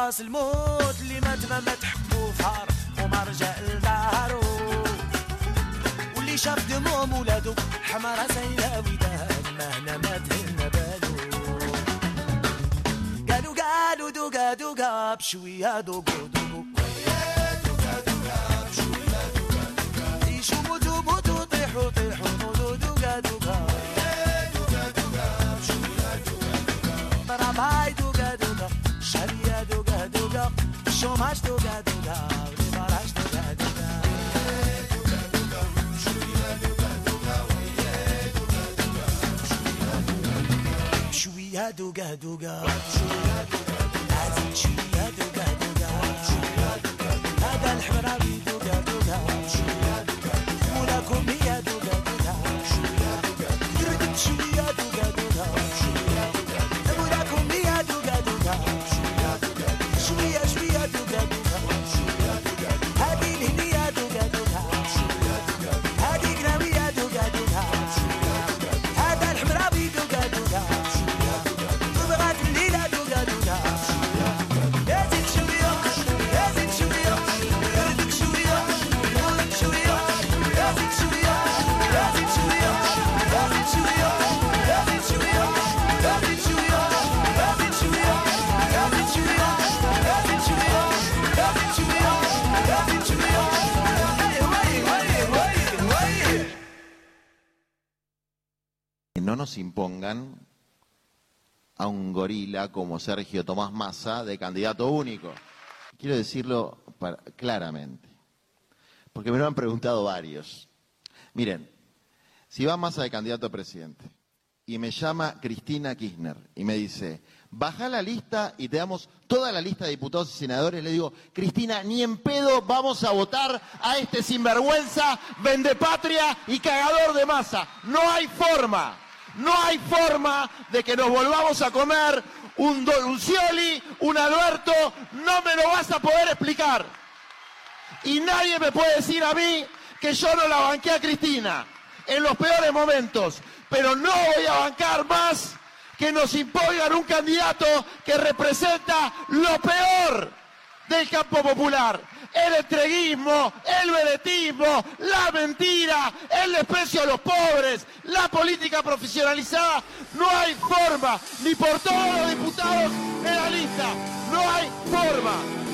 برصاص الموت اللي مات ما مات حبو فار وما رجع لدارو. واللي شاف دموم ولادو حمارة سايلة وداد هنا ما تهنا بالو. قالوا قالوا دوقا دوقا بشوية madrugada. Gorila como Sergio Tomás Massa de candidato único. Quiero decirlo claramente, porque me lo han preguntado varios. Miren, si va Massa de candidato a presidente y me llama Cristina Kirchner y me dice, baja la lista y te damos toda la lista de diputados y senadores, le digo, Cristina, ni en pedo vamos a votar a este sinvergüenza, vendepatria y cagador de masa. No hay forma, no hay forma de que nos volvamos a comer un Don un Scioli, un Alberto, no me lo vas a poder explicar. Y nadie me puede decir a mí que yo no la banqué a Cristina en los peores momentos. Pero no voy a bancar más que nos impongan un candidato que representa lo peor del campo popular el estreguismo, el vedetismo, la mentira, el desprecio a los pobres, la política profesionalizada. No hay forma, ni por todos los diputados de la lista, no hay forma.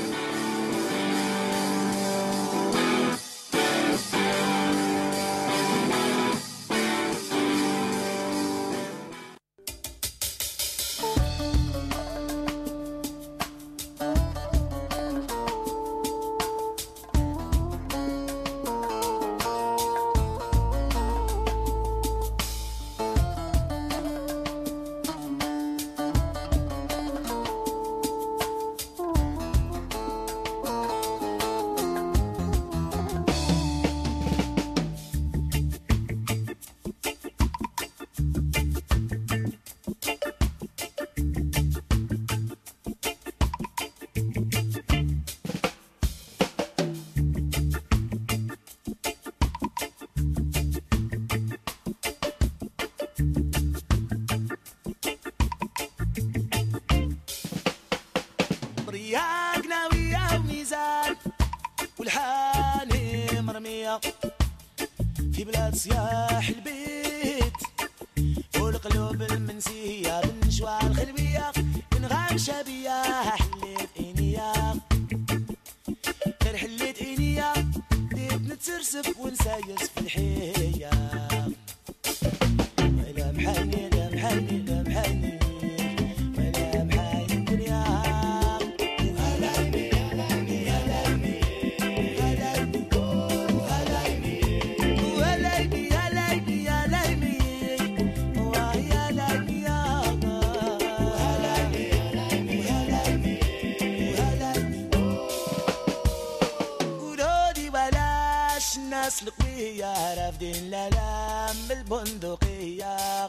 بندقية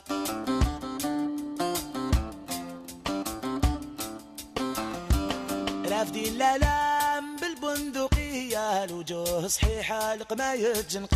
رافدين الالام بالبندقية الوجوه صحيحة القما يتجنق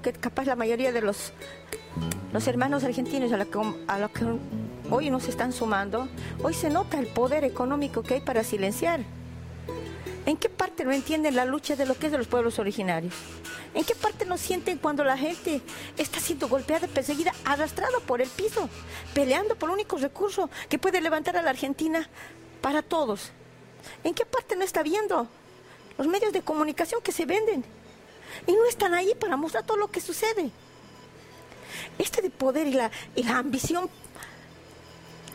que capaz la mayoría de los, los hermanos argentinos a lo, que, a lo que hoy nos están sumando, hoy se nota el poder económico que hay para silenciar. ¿En qué parte no entienden la lucha de lo que es de los pueblos originarios? ¿En qué parte no sienten cuando la gente está siendo golpeada, perseguida, arrastrada por el piso, peleando por el único recurso que puede levantar a la Argentina para todos? ¿En qué parte no está viendo los medios de comunicación que se venden? Y no están ahí para mostrar todo lo que sucede. Este de poder y la, y la ambición,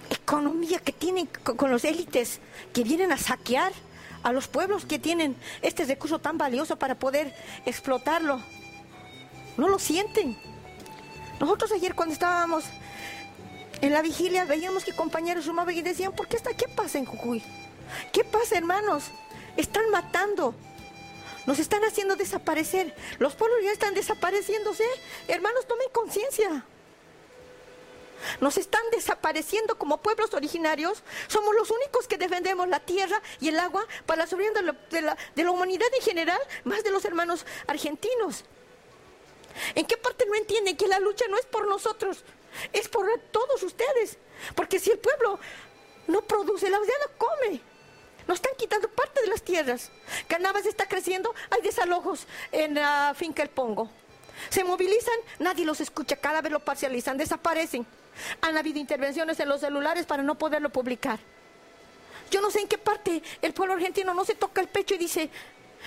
economía que tienen con, con los élites que vienen a saquear a los pueblos que tienen este recurso tan valioso para poder explotarlo. No lo sienten. Nosotros ayer cuando estábamos en la vigilia veíamos que compañeros sumaban y decían, ¿por qué está? ¿Qué pasa en Jujuy? ¿Qué pasa, hermanos? Están matando. Nos están haciendo desaparecer. Los pueblos ya están desapareciéndose. Hermanos, tomen conciencia. Nos están desapareciendo como pueblos originarios. Somos los únicos que defendemos la tierra y el agua para la soberanía de la, de la- humanidad en general, más de los hermanos argentinos. ¿En qué parte no entienden que la lucha no es por nosotros? Es por todos ustedes. Porque si el pueblo no produce, la aldea no come. Nos están quitando parte de las tierras. Canavas está creciendo, hay desalojos en la finca El Pongo. Se movilizan, nadie los escucha, cada vez lo parcializan, desaparecen. Han habido intervenciones en los celulares para no poderlo publicar. Yo no sé en qué parte el pueblo argentino no se toca el pecho y dice,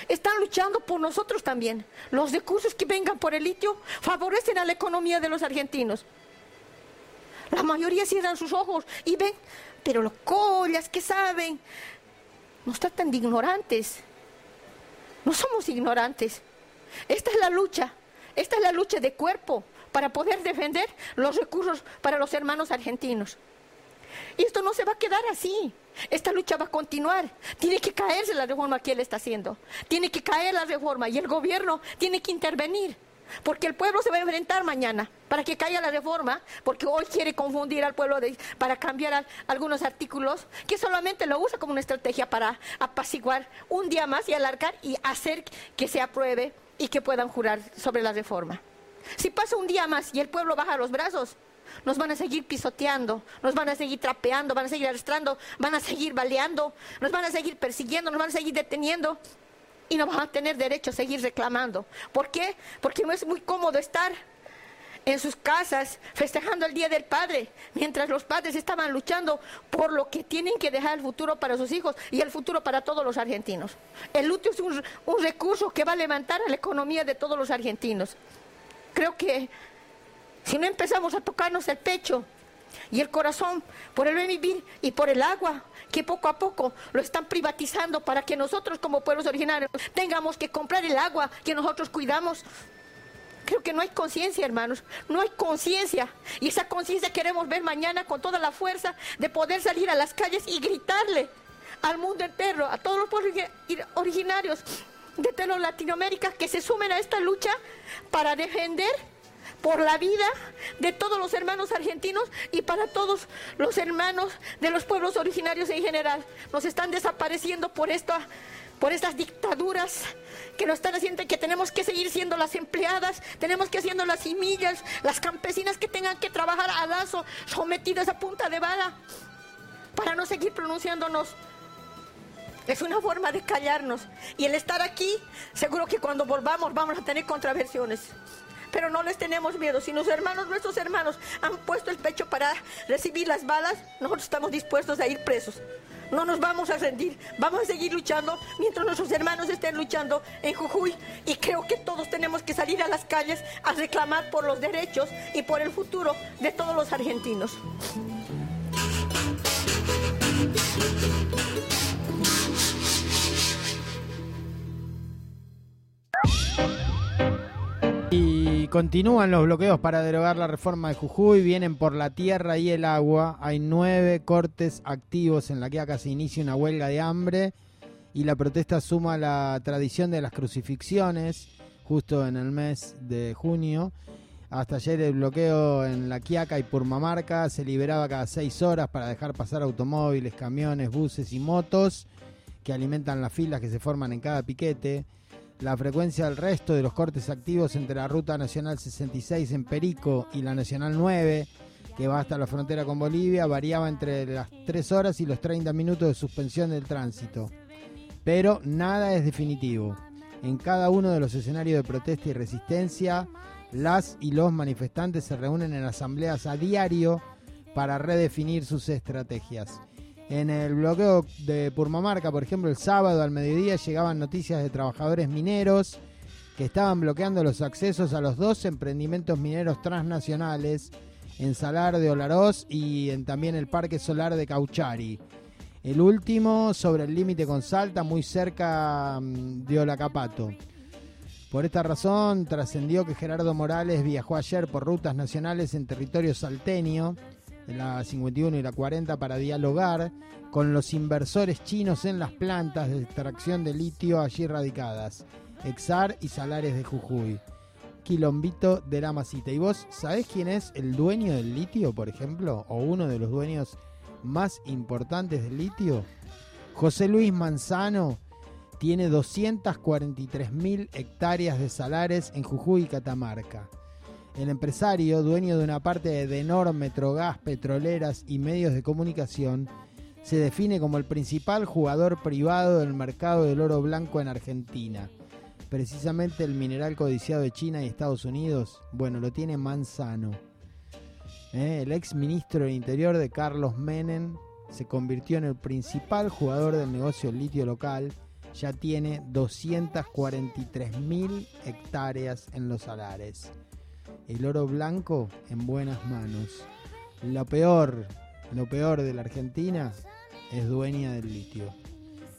están luchando por nosotros también. Los recursos que vengan por el litio favorecen a la economía de los argentinos. La mayoría cierran sus ojos y ven, pero los collas que saben, nos tratan de ignorantes. No somos ignorantes. Esta es la lucha. Esta es la lucha de cuerpo para poder defender los recursos para los hermanos argentinos. Y esto no se va a quedar así. Esta lucha va a continuar. Tiene que caerse la reforma que él está haciendo. Tiene que caer la reforma y el gobierno tiene que intervenir. Porque el pueblo se va a enfrentar mañana para que caiga la reforma, porque hoy quiere confundir al pueblo de- para cambiar al- algunos artículos, que solamente lo usa como una estrategia para apaciguar un día más y alargar y hacer que se apruebe y que puedan jurar sobre la reforma. Si pasa un día más y el pueblo baja los brazos, nos van a seguir pisoteando, nos van a seguir trapeando, van a seguir arrastrando, van a seguir baleando, nos van a seguir persiguiendo, nos van a seguir deteniendo y no van a tener derecho a seguir reclamando. ¿Por qué? Porque no es muy cómodo estar en sus casas festejando el Día del Padre, mientras los padres estaban luchando por lo que tienen que dejar el futuro para sus hijos y el futuro para todos los argentinos. El luto es un, un recurso que va a levantar a la economía de todos los argentinos. Creo que si no empezamos a tocarnos el pecho y el corazón por el buen vivir y por el agua, que poco a poco lo están privatizando para que nosotros como pueblos originarios tengamos que comprar el agua que nosotros cuidamos. Creo que no hay conciencia, hermanos, no hay conciencia. Y esa conciencia queremos ver mañana con toda la fuerza de poder salir a las calles y gritarle al mundo entero, a todos los pueblos origi- originarios de toda Latinoamérica que se sumen a esta lucha para defender por la vida de todos los hermanos argentinos y para todos los hermanos de los pueblos originarios en general. Nos están desapareciendo por esta por estas dictaduras que nos están haciendo que tenemos que seguir siendo las empleadas, tenemos que siendo las semillas, las campesinas que tengan que trabajar a lazo, sometidas a punta de bala, para no seguir pronunciándonos. Es una forma de callarnos. Y el estar aquí, seguro que cuando volvamos vamos a tener contraversiones. Pero no les tenemos miedo. Si los hermanos, nuestros hermanos, han puesto el pecho para recibir las balas, nosotros estamos dispuestos a ir presos. No nos vamos a rendir, vamos a seguir luchando mientras nuestros hermanos estén luchando en Jujuy y creo que todos tenemos que salir a las calles a reclamar por los derechos y por el futuro de todos los argentinos. Continúan los bloqueos para derogar la reforma de Jujuy, vienen por la tierra y el agua. Hay nueve cortes activos en la que se inicia una huelga de hambre y la protesta suma la tradición de las crucifixiones, justo en el mes de junio. Hasta ayer el bloqueo en La Quiaca y Purmamarca se liberaba cada seis horas para dejar pasar automóviles, camiones, buses y motos que alimentan las filas que se forman en cada piquete. La frecuencia del resto de los cortes activos entre la Ruta Nacional 66 en Perico y la Nacional 9, que va hasta la frontera con Bolivia, variaba entre las 3 horas y los 30 minutos de suspensión del tránsito. Pero nada es definitivo. En cada uno de los escenarios de protesta y resistencia, las y los manifestantes se reúnen en asambleas a diario para redefinir sus estrategias. En el bloqueo de Purmamarca, por ejemplo, el sábado al mediodía llegaban noticias de trabajadores mineros que estaban bloqueando los accesos a los dos emprendimientos mineros transnacionales en Salar de Olaroz y en también el Parque Solar de Cauchari. El último sobre el límite con Salta, muy cerca mm, de Olacapato. Por esta razón, trascendió que Gerardo Morales viajó ayer por rutas nacionales en territorio salteño, la 51 y la 40, para dialogar con los inversores chinos en las plantas de extracción de litio allí radicadas, Exar y Salares de Jujuy. Quilombito de la Masita. ¿Y vos sabés quién es el dueño del litio, por ejemplo? ¿O uno de los dueños más importantes del litio? José Luis Manzano tiene 243.000 hectáreas de salares en Jujuy y Catamarca. El empresario, dueño de una parte de Enor, Metrogas, petroleras y medios de comunicación, se define como el principal jugador privado del mercado del oro blanco en Argentina. Precisamente el mineral codiciado de China y Estados Unidos, bueno, lo tiene Manzano. Eh, El ex ministro del Interior de Carlos Menem se convirtió en el principal jugador del negocio litio local. Ya tiene 243 mil hectáreas en los salares. El oro blanco en buenas manos. Lo peor, lo peor de la Argentina es dueña del litio.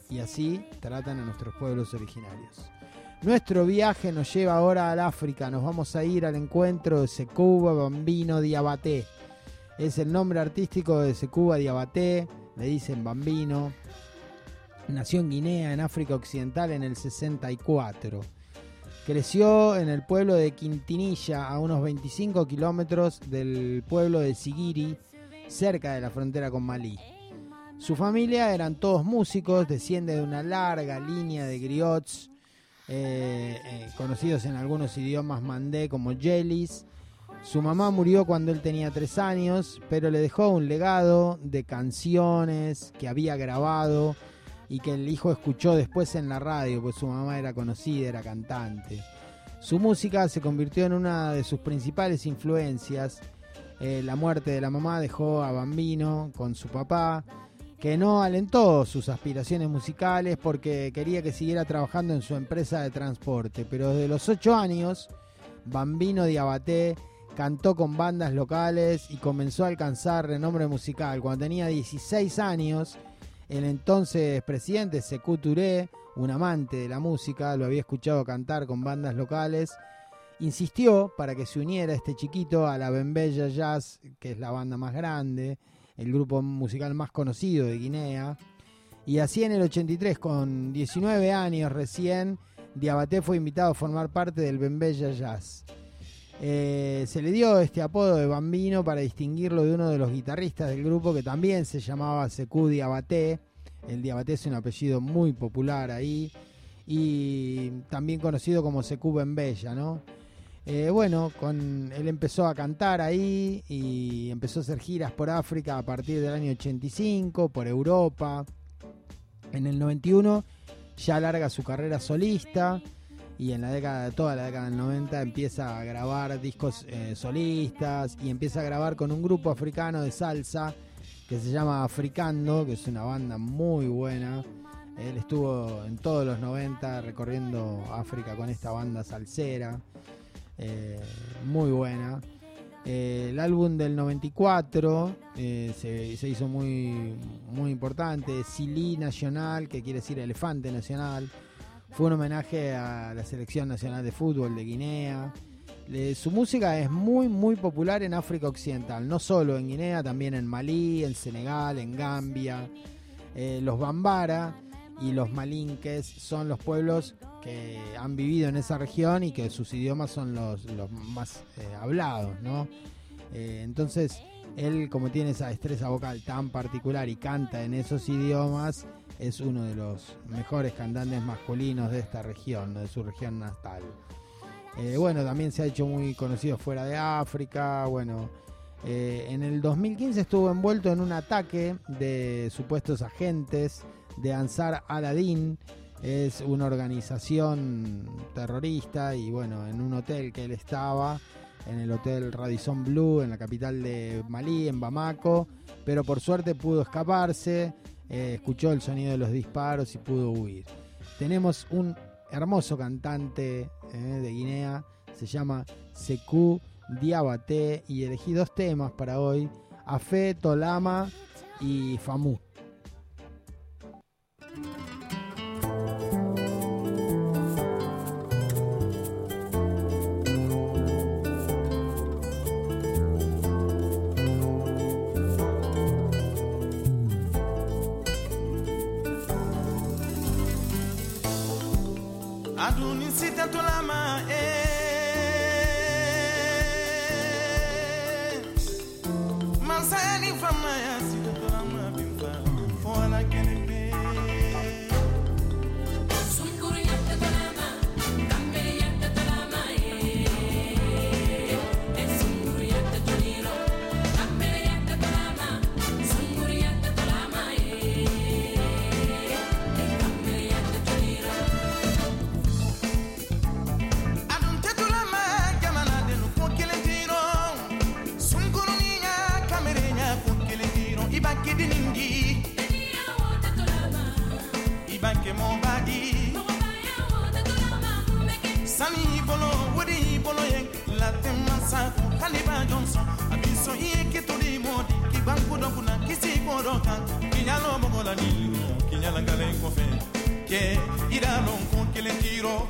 Y así tratan a nuestros pueblos originarios. Nuestro viaje nos lleva ahora al África. Nos vamos a ir al encuentro de Sekuba Bambino Diabaté. Es el nombre artístico de Sekuba Diabaté. Le dicen Bambino. Nació en Guinea, en África Occidental, en el 64. Creció en el pueblo de Quintinilla, a unos 25 kilómetros del pueblo de Sigiri, cerca de la frontera con Malí. Su familia eran todos músicos, desciende de una larga línea de griots, eh, eh, conocidos en algunos idiomas mandé como Jellies. Su mamá murió cuando él tenía tres años, pero le dejó un legado de canciones que había grabado y que el hijo escuchó después en la radio, pues su mamá era conocida, era cantante. Su música se convirtió en una de sus principales influencias. Eh, la muerte de la mamá dejó a Bambino con su papá, que no alentó sus aspiraciones musicales porque quería que siguiera trabajando en su empresa de transporte. Pero desde los ocho años, Bambino Diabaté cantó con bandas locales y comenzó a alcanzar renombre musical. Cuando tenía 16 años, el entonces presidente Sekou Touré, un amante de la música, lo había escuchado cantar con bandas locales, insistió para que se uniera este chiquito a la Bembella Jazz, que es la banda más grande, el grupo musical más conocido de Guinea. Y así en el 83, con 19 años recién, Diabaté fue invitado a formar parte del Bembella Jazz. Eh, se le dio este apodo de Bambino para distinguirlo de uno de los guitarristas del grupo que también se llamaba Sekou Diabaté. El Diabaté es un apellido muy popular ahí y también conocido como Sekou Bembella, ¿no? Eh, bueno, con, él empezó a cantar ahí y empezó a hacer giras por África a partir del año 85, por Europa. En el 91 ya larga su carrera solista y en la década, toda la década del 90 empieza a grabar discos eh, solistas y empieza a grabar con un grupo africano de salsa que se llama Africando, que es una banda muy buena. Él estuvo en todos los 90 recorriendo África con esta banda salsera, eh, muy buena. Eh, el álbum del 94 eh, se, se hizo muy, muy importante, Silí Nacional, que quiere decir Elefante Nacional. Fue un homenaje a la Selección Nacional de Fútbol de Guinea. Su música es muy, muy popular en África Occidental, no solo en Guinea, también en Malí, en Senegal, en Gambia. Eh, los Bambara y los Malinques son los pueblos que han vivido en esa región y que sus idiomas son los, los más eh, hablados, ¿no? Eh, entonces, él como tiene esa destreza vocal tan particular y canta en esos idiomas, es uno de los mejores cantantes masculinos de esta región, de su región natal. Eh, bueno, también se ha hecho muy conocido fuera de África. Bueno, eh, en el 2015 estuvo envuelto en un ataque de supuestos agentes de Ansar al-Adin. Es una organización terrorista y bueno, en un hotel que él estaba, en el hotel Radisson Blue, en la capital de Malí, en Bamako, pero por suerte pudo escaparse, eh, escuchó el sonido de los disparos y pudo huir. Tenemos un hermoso cantante eh, de Guinea, se llama Sekou Diabate y elegí dos temas para hoy, Afe, Tolama y Famu. Adunisi tanto la mano sanku kaliba johnson. Abiso ye kituli modi kibankudo kuna kisikoro kan kiɲalo mogola ni kiɲalangalen kɔfɛ kɛ idalon kun kelen tiro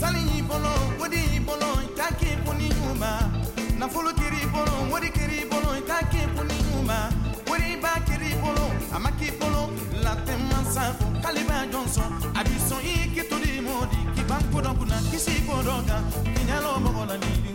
sali y'i bolo o de y'i bolo i t'a k'i kun ni ɲuman bolo o de kɛr'i bolo i t'a k'i kun b'a kɛr'i bolo amaki bolo latɛn mansa ko k'ale b'a jɔn sɔn a b'i k'i to di mɔdi kisi bodoga. dɔ kan k'i ɲɛ ni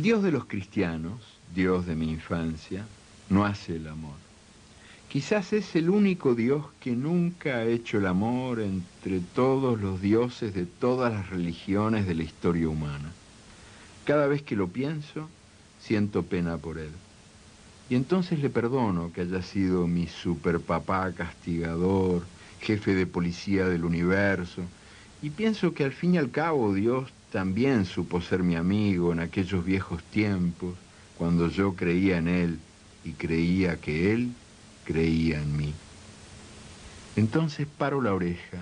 El Dios de los cristianos, Dios de mi infancia, no hace el amor. Quizás es el único Dios que nunca ha hecho el amor entre todos los dioses de todas las religiones de la historia humana. Cada vez que lo pienso, siento pena por él. Y entonces le perdono que haya sido mi superpapá castigador, jefe de policía del universo, y pienso que al fin y al cabo Dios también supo ser mi amigo en aquellos viejos tiempos, cuando yo creía en Él y creía que Él creía en mí. Entonces paro la oreja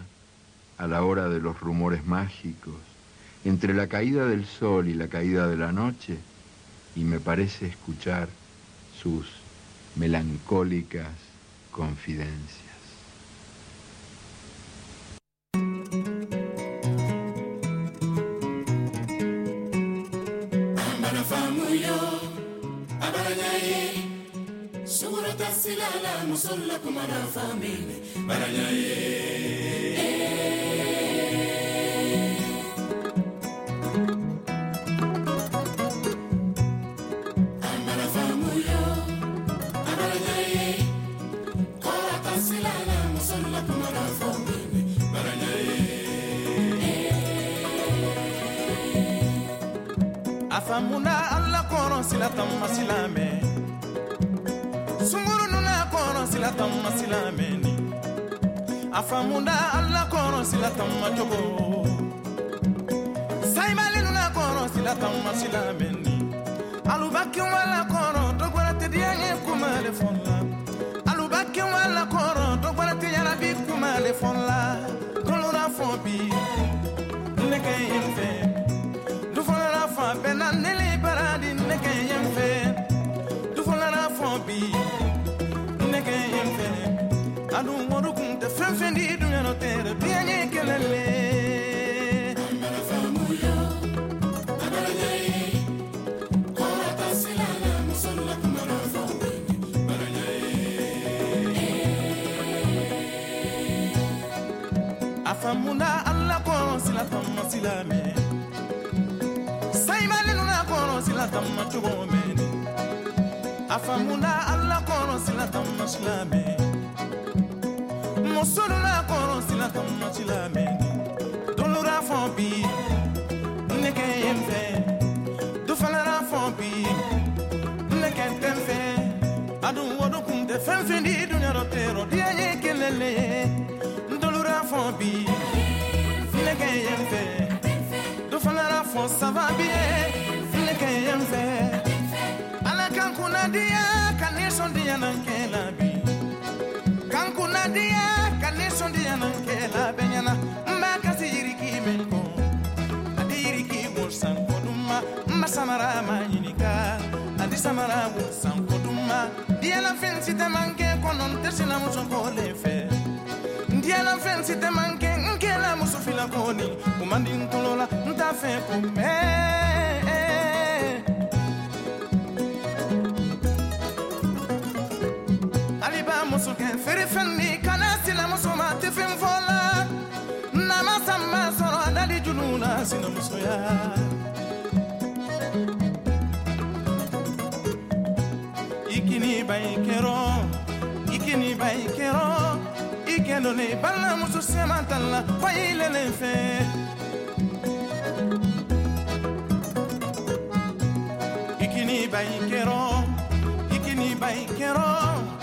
a la hora de los rumores mágicos, entre la caída del sol y la caída de la noche, y me parece escuchar sus melancólicas confidencias. Rasul lakum ala famine maranya faamunda ala kɔrɔ sila tanuma cogo sayimalinu la kɔrɔ sila tanuma silamɛni alubakiwa la kɔrɔ dɔgbɔra tɛ diya ye kuma le fɔ la alubakiwa la kɔrɔ dɔgbɔra tɛ yala bi kuma le fɔ la tolora fɔ bi nɛgɛ ye fɛ dufɔlɔla fɔ a bɛ na nele baara di nɛgɛ ye n fɛ dufɔlɔla fɔ bi nɛgɛ ye fɛ adum wadu kun tɛ fɛn fɛn di dunya nɔ tɛ dɛ biɲɛ ɲɛ kɛlɛ le a faamuna ala kɔrɔ sila faama sila mɛ sayimali nuna kɔrɔ sila taama cogo mɛ a faamuna ala kɔrɔ sila taama sila mɛ mo solola kɔrɔ sila ka mɔti lamɛn dolora fɔ bi nɛgɛ ye n fɛ dofalera fɔ bi nɛgɛ tɛ n fɛ a dun wodɔ kun tɛ fɛn fɛn di dunuya tɛ yɔrɔ diɲɛ ye kelen le ye dolora fɔ bi nɛgɛ ye n fɛ dofalera fɔ saba bi ye nɛgɛ ye n fɛ ala kan kunnadiya ka nisɔndiya na kɛ la bi kan kunnadiya samara ma ɲinika ani samara mun san ko duma diyalafɛn si tɛ koni. O man di n b'a musokɛ feerefɛn sifin fɔla nama sama sɔrɔ a dali na sinamusoya. Ikini bayi kɛrɔ, ikini bayi kɛrɔ, ikɛdɔle balimamuso sɛma tala bayi lɛlɛ fɛ. Ikini bayi kɛrɔ, ikini bayi kɛrɔ.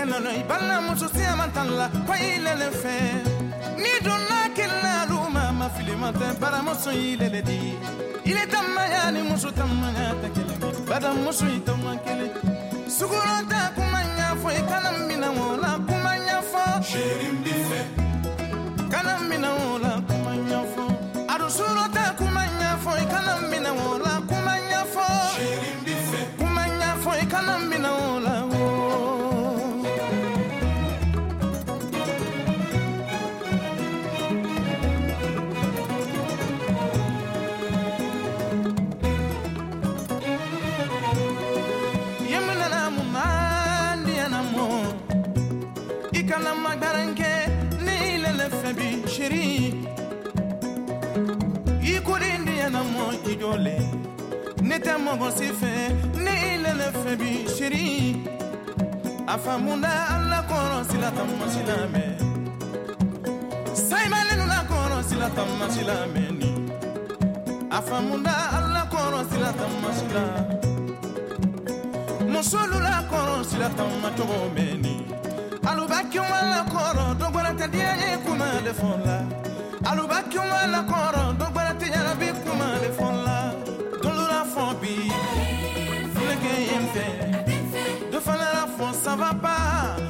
kelolo i balamuso siyamantanla ko ilele fɛ ni donna kellalu ma filima tɛ baramuso ilele di. Ile tamaya ni muso tamaya tɛ kelen badamuso i tɔma kelen suguron tɛ kuma silatamma silame saimanenu la koro silatamma silame ni. Afamunda alla koro silatamma silame musolu la kɔrɔ sila tama cogo bɛ ni alubakiwa la kɔrɔ dɔgbɛrɛ tɛ ye kuma le fɔ la alubakiwa la kɔrɔ dɔgbɛrɛ tɛ ɲɛna bi kuma le fɔ la dolora fɔ bi filɛkɛ ye n fɛ dɔ fana la fɔ sababa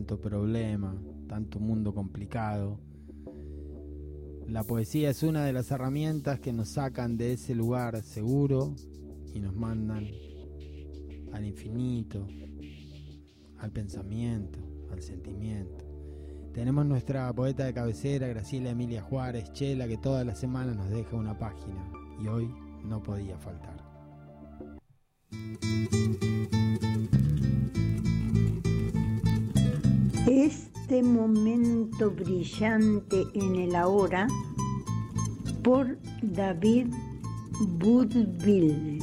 tanto problema, tanto mundo complicado, la poesía es una de las herramientas que nos sacan de ese lugar seguro y nos mandan al infinito, al pensamiento, al sentimiento. Tenemos nuestra poeta de cabecera, Graciela Emilia Juárez, Chela, que todas las semanas nos deja una página y hoy no podía faltar. Este momento brillante en el ahora por David Woodville.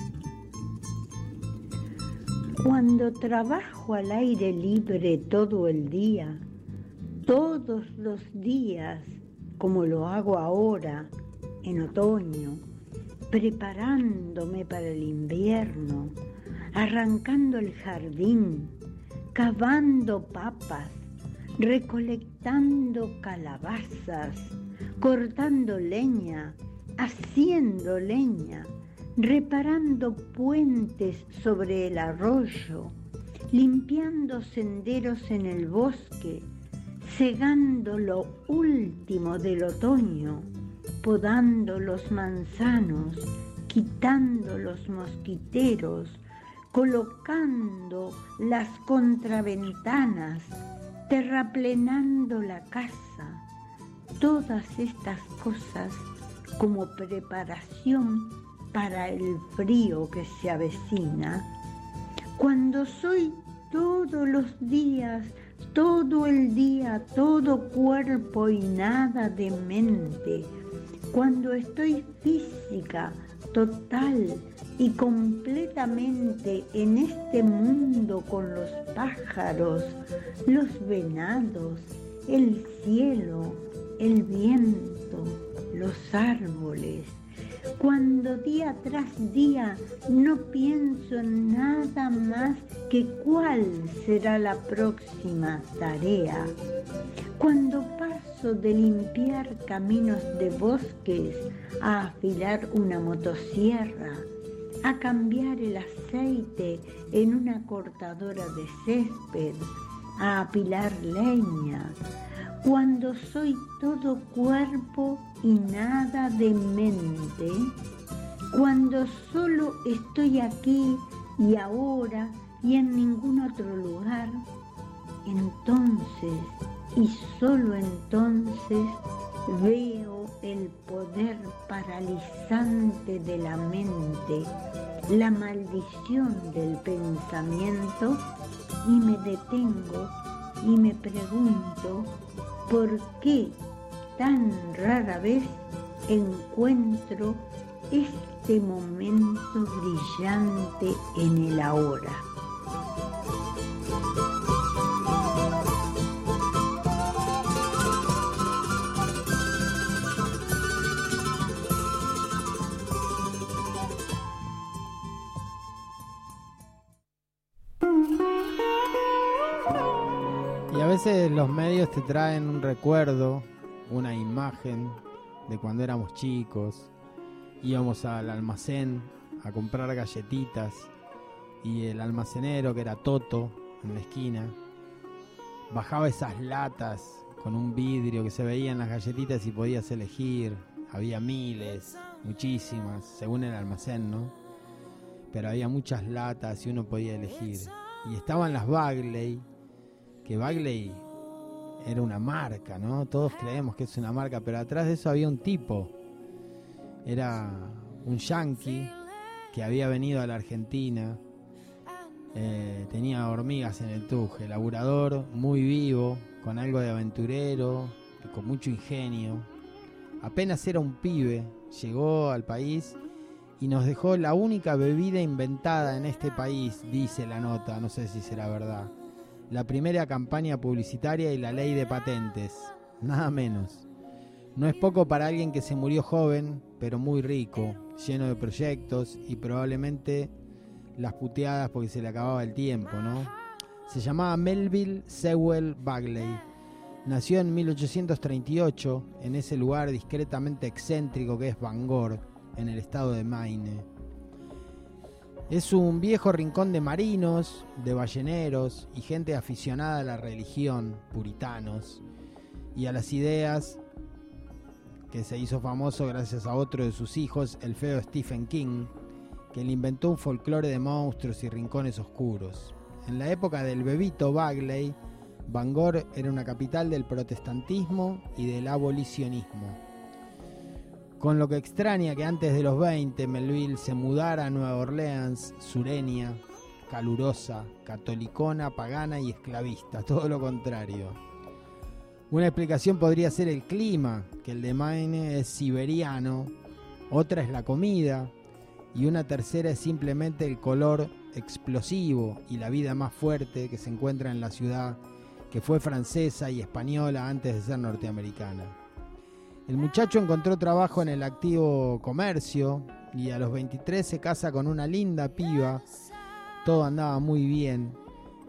Cuando trabajo al aire libre todo el día, todos los días, como lo hago ahora, en otoño, preparándome para el invierno, arrancando el jardín, cavando papas, recolectando calabazas, cortando leña, haciendo leña, reparando puentes sobre el arroyo, limpiando senderos en el bosque, cegando lo último del otoño, podando los manzanos, quitando los mosquiteros, colocando las contraventanas, terraplenando la casa, todas estas cosas como preparación para el frío que se avecina, cuando soy todos los días, todo el día, todo cuerpo y nada de mente, cuando estoy física, total y completamente en este mundo con los pájaros, los venados, el cielo, el viento, los árboles, cuando día tras día no pienso en nada más que cuál será la próxima tarea, cuando paso de limpiar caminos de bosques a afilar una motosierra, a cambiar el aceite en una cortadora de césped, a apilar leña, cuando soy todo cuerpo y nada de mente, cuando solo estoy aquí y ahora y en ningún otro lugar, entonces y solo entonces veo el poder paralizante de la mente, la maldición del pensamiento y me detengo y me pregunto por qué tan rara vez encuentro este momento brillante en el ahora. Los medios te traen un recuerdo, una imagen de cuando éramos chicos, íbamos al almacén a comprar galletitas y el almacenero, que era Toto, en la esquina, bajaba esas latas con un vidrio que se veían las galletitas y podías elegir. Había miles, muchísimas, según el almacén, ¿no? Pero había muchas latas y uno podía elegir. Y estaban las Bagley, que Bagley era una marca, ¿no? Todos creemos que es una marca, pero atrás de eso había un tipo. Era un yankee que había venido a la Argentina. eh, tenía hormigas en el tuje, laburador, muy vivo, con algo de aventurero, con mucho ingenio. Apenas era un pibe, llegó al país y nos dejó la única bebida inventada en este país, dice la nota, no sé si será verdad la primera campaña publicitaria y la ley de patentes, nada menos. No es poco para alguien que se murió joven, pero muy rico, lleno de proyectos y probablemente las puteadas porque se le acababa el tiempo, ¿no? Se llamaba Melville Sewell Bagley. Nació en 1838 en ese lugar discretamente excéntrico que es Bangor, en el estado de Maine. Es un viejo rincón de marinos, de balleneros y gente aficionada a la religión, puritanos, y a las ideas que se hizo famoso gracias a otro de sus hijos, el feo Stephen King, que le inventó un folclore de monstruos y rincones oscuros. En la época del bebito Bagley, Bangor era una capital del protestantismo y del abolicionismo. Con lo que extraña que antes de los 20 Melville se mudara a Nueva Orleans, sureña, calurosa, catolicona, pagana y esclavista, todo lo contrario. Una explicación podría ser el clima, que el de Maine es siberiano, otra es la comida y una tercera es simplemente el color explosivo y la vida más fuerte que se encuentra en la ciudad, que fue francesa y española antes de ser norteamericana. El muchacho encontró trabajo en el activo comercio y a los 23 se casa con una linda piba. Todo andaba muy bien,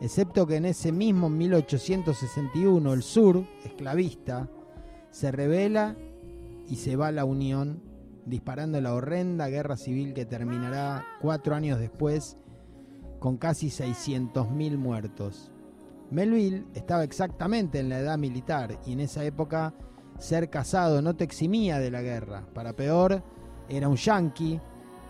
excepto que en ese mismo 1861 el sur, esclavista, se revela y se va a la Unión, disparando la horrenda guerra civil que terminará cuatro años después con casi 600.000 muertos. Melville estaba exactamente en la edad militar y en esa época ser casado no te eximía de la guerra. Para peor, era un yanqui,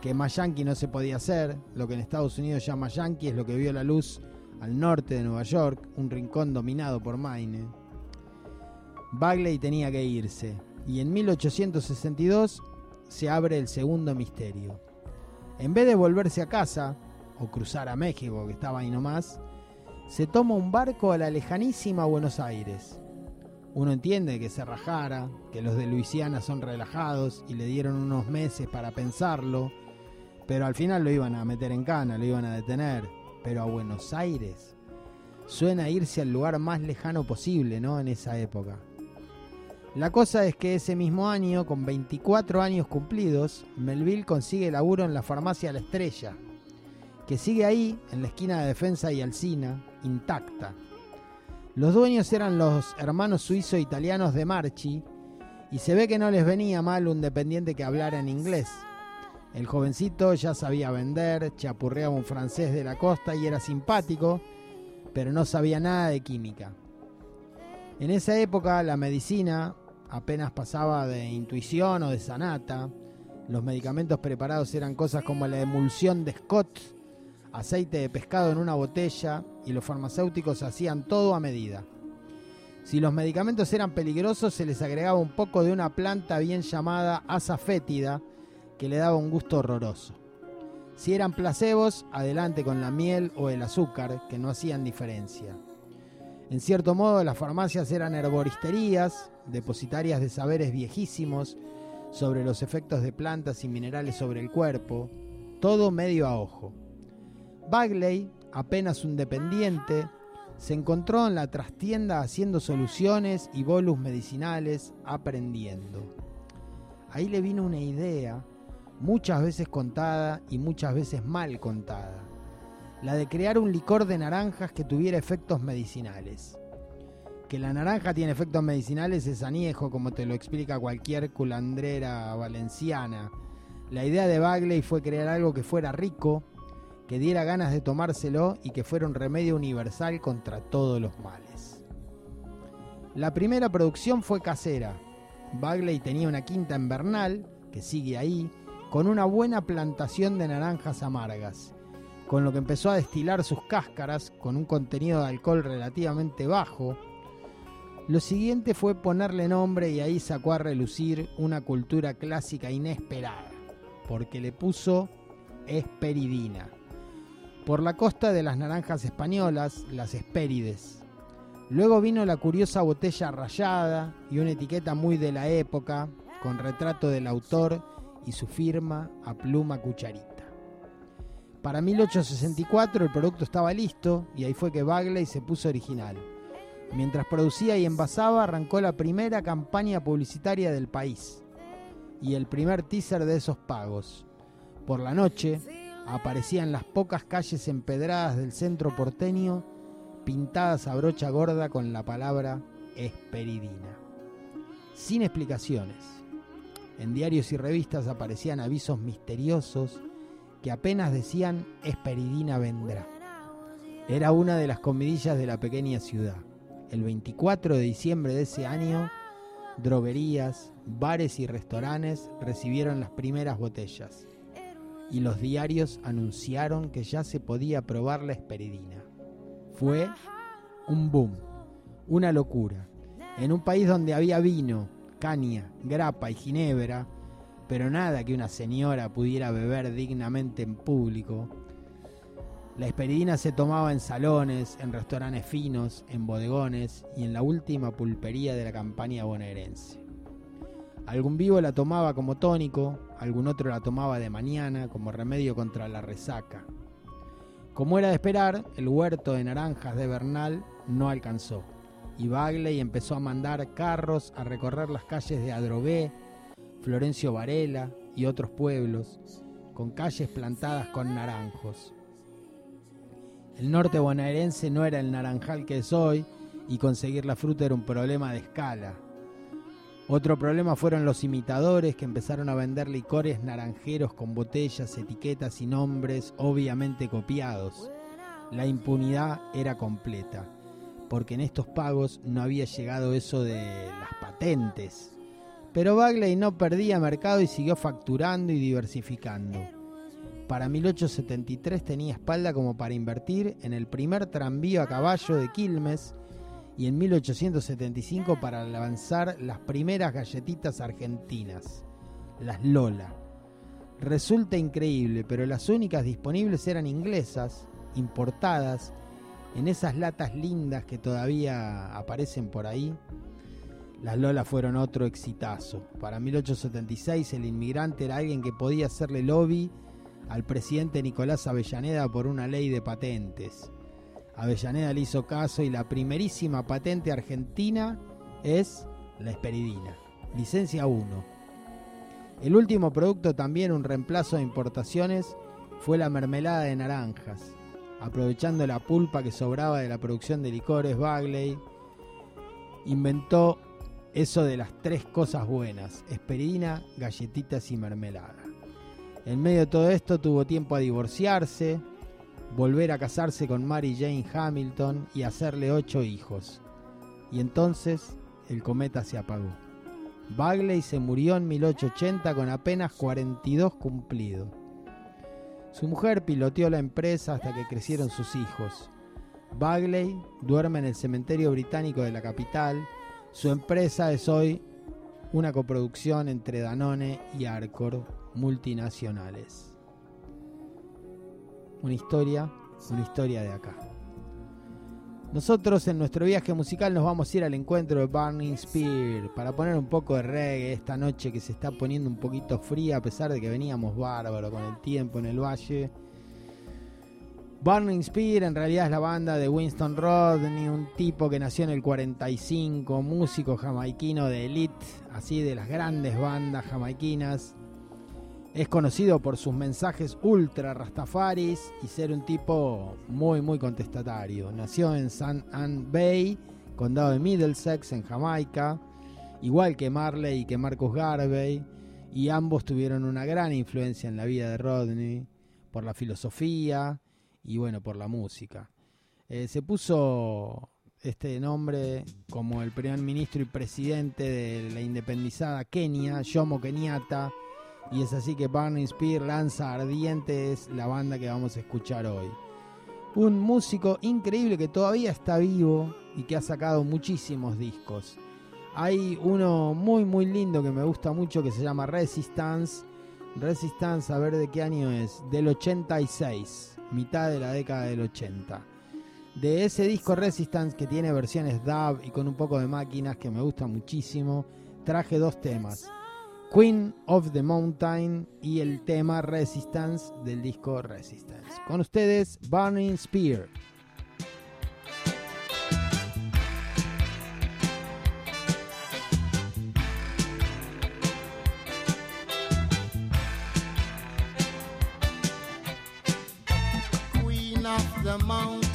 que más yanqui no se podía hacer. Lo que en Estados Unidos llama yanqui es lo que vio la luz al norte de Nueva York, un rincón dominado por Maine. Bagley tenía que irse y en 1862 se abre el segundo misterio. En vez de volverse a casa o cruzar a México, que estaba ahí nomás, se toma un barco a la lejanísima Buenos Aires. Uno entiende que se rajara, que los de Luisiana son relajados y le dieron unos meses para pensarlo, pero al final lo iban a meter en cana, lo iban a detener. Pero a Buenos Aires suena irse al lugar más lejano posible, ¿no? En esa época. La cosa es que ese mismo año, con 24 años cumplidos, Melville consigue laburo en la farmacia La Estrella, que sigue ahí, en la esquina de Defensa y Alcina, intacta. Los dueños eran los hermanos suizo-italianos de Marchi, y se ve que no les venía mal un dependiente que hablara en inglés. El jovencito ya sabía vender, chapurreaba un francés de la costa y era simpático, pero no sabía nada de química. En esa época la medicina apenas pasaba de intuición o de sanata. Los medicamentos preparados eran cosas como la emulsión de Scott, aceite de pescado en una botella y los farmacéuticos hacían todo a medida. Si los medicamentos eran peligrosos se les agregaba un poco de una planta bien llamada asa fétida que le daba un gusto horroroso. Si eran placebos, adelante con la miel o el azúcar, que no hacían diferencia. En cierto modo, las farmacias eran herboristerías, depositarias de saberes viejísimos sobre los efectos de plantas y minerales sobre el cuerpo, todo medio a ojo. Bagley, apenas un dependiente, se encontró en la trastienda haciendo soluciones y bolus medicinales, aprendiendo. Ahí le vino una idea, muchas veces contada y muchas veces mal contada la de crear un licor de naranjas que tuviera efectos medicinales. Que la naranja tiene efectos medicinales es aniejo, como te lo explica cualquier culandrera valenciana. La idea de Bagley fue crear algo que fuera rico, que diera ganas de tomárselo y que fuera un remedio universal contra todos los males. La primera producción fue casera. Bagley tenía una quinta en Bernal, que sigue ahí, con una buena plantación de naranjas amargas con lo que empezó a destilar sus cáscaras con un contenido de alcohol relativamente bajo. Lo siguiente fue ponerle nombre y ahí sacó a relucir una cultura clásica inesperada, porque le puso esperidina. Por la costa de las naranjas españolas, las espérides. Luego vino la curiosa botella rayada y una etiqueta muy de la época, con retrato del autor y su firma a pluma cucharita. Para 1864 el producto estaba listo y ahí fue que Bagley se puso original. Mientras producía y envasaba arrancó la primera campaña publicitaria del país y el primer teaser de esos pagos. Por la noche aparecían las pocas calles empedradas del centro porteño pintadas a brocha gorda con la palabra esperidina. Sin explicaciones. En diarios y revistas aparecían avisos misteriosos que apenas decían Esperidina vendrá. Era una de las comidillas de la pequeña ciudad. El 24 de diciembre de ese año, droguerías, bares y restaurantes recibieron las primeras botellas y los diarios anunciaron que ya se podía probar la esperidina. Fue un boom, una locura. En un país donde había vino, caña, grapa y ginebra, pero nada que una señora pudiera beber dignamente en público. La esperidina se tomaba en salones, en restaurantes finos, en bodegones y en la última pulpería de la campaña bonaerense. Algún vivo la tomaba como tónico, algún otro la tomaba de mañana como remedio contra la resaca. Como era de esperar, el huerto de naranjas de Bernal no alcanzó, y Bagley empezó a mandar carros a recorrer las calles de Adrogué, Florencio Varela y otros pueblos, con calles plantadas con naranjos. El norte bonaerense no era el naranjal que es hoy y conseguir la fruta era un problema de escala. Otro problema fueron los imitadores que empezaron a vender licores naranjeros con botellas, etiquetas y nombres obviamente copiados. La impunidad era completa. porque en estos pagos no había llegado eso de las patentes. Pero Bagley no perdía mercado y siguió facturando y diversificando. Para 1873 tenía espalda como para invertir en el primer tranvío a caballo de Quilmes y en 1875 para lanzar las primeras galletitas argentinas, las Lola. Resulta increíble, pero las únicas disponibles eran inglesas, importadas, en esas latas lindas que todavía aparecen por ahí. Las Lola fueron otro exitazo. Para 1876 el inmigrante era alguien que podía hacerle lobby al presidente Nicolás Avellaneda por una ley de patentes. Avellaneda le hizo caso y la primerísima patente argentina es la esperidina, licencia 1. El último producto, también un reemplazo de importaciones, fue la mermelada de naranjas. Aprovechando la pulpa que sobraba de la producción de licores, Bagley inventó eso de las tres cosas buenas, esperidina, galletitas y mermelada. En medio de todo esto tuvo tiempo a divorciarse, volver a casarse con Mary Jane Hamilton y hacerle ocho hijos. Y entonces el cometa se apagó. Bagley se murió en 1880 con apenas 42 cumplidos. Su mujer piloteó la empresa hasta que crecieron sus hijos. Bagley duerme en el cementerio británico de la capital. Su empresa es hoy una coproducción entre Danone y Arcor, multinacionales. Una historia, una historia de acá. Nosotros en nuestro viaje musical nos vamos a ir al encuentro de Burning Spear para poner un poco de reggae esta noche que se está poniendo un poquito fría a pesar de que veníamos bárbaro con el tiempo en el valle. Burning Spear en realidad es la banda de Winston Rodney, un tipo que nació en el 45, músico jamaiquino de elite, así de las grandes bandas jamaiquinas. Es conocido por sus mensajes ultra rastafaris y ser un tipo muy muy contestatario. Nació en San Ann Bay, condado de Middlesex, en Jamaica, igual que Marley y que Marcus Garvey, y ambos tuvieron una gran influencia en la vida de Rodney por la filosofía y bueno, por la música. Eh, se puso este nombre como el primer ministro y presidente de la independizada Kenia, Jomo Kenyatta, y es así que Barney Spear lanza Ardiente, es la banda que vamos a escuchar hoy. Un músico increíble que todavía está vivo y que ha sacado muchísimos discos. Hay uno muy muy lindo que me gusta mucho que se llama Resistance. Resistance, a ver de qué año es, del 86, mitad de la década del 80. De ese disco Resistance que tiene versiones dub y con un poco de máquinas que me gusta muchísimo, traje dos temas. Queen of the Mountain y el tema Resistance del disco Resistance. Con ustedes, Burning Spear. Queen of the mountain,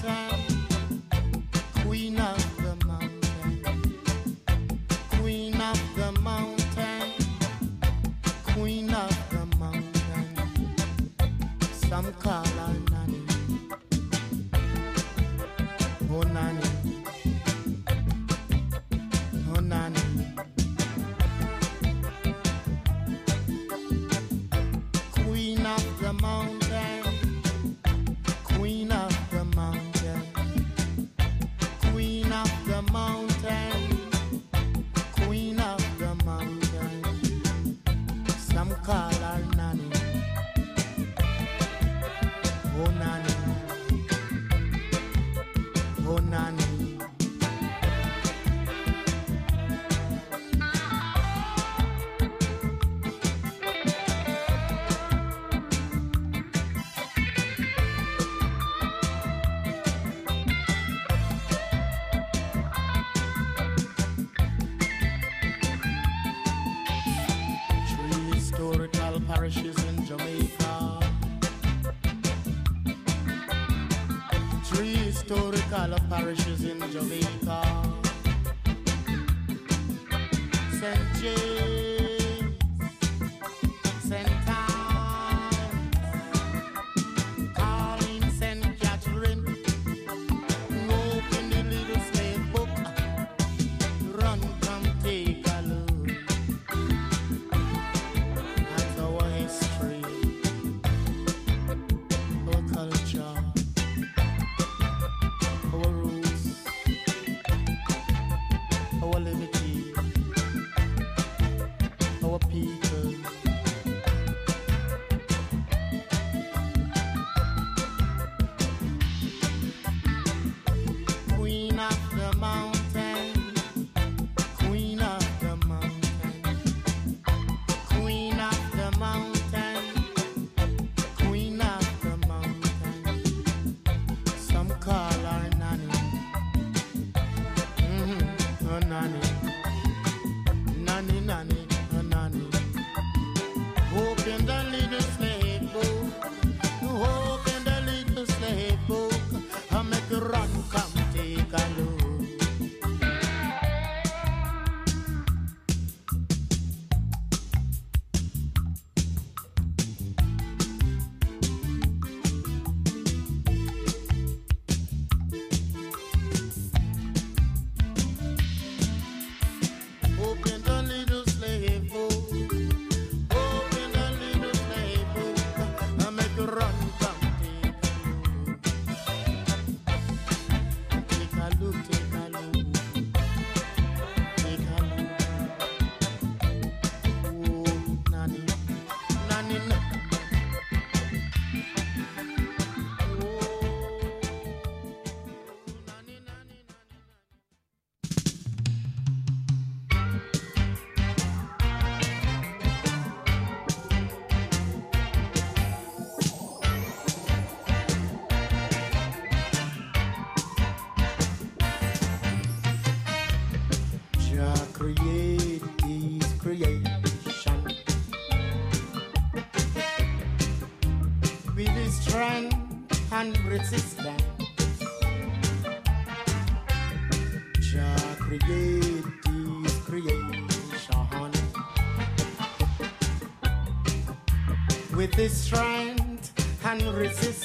can resist.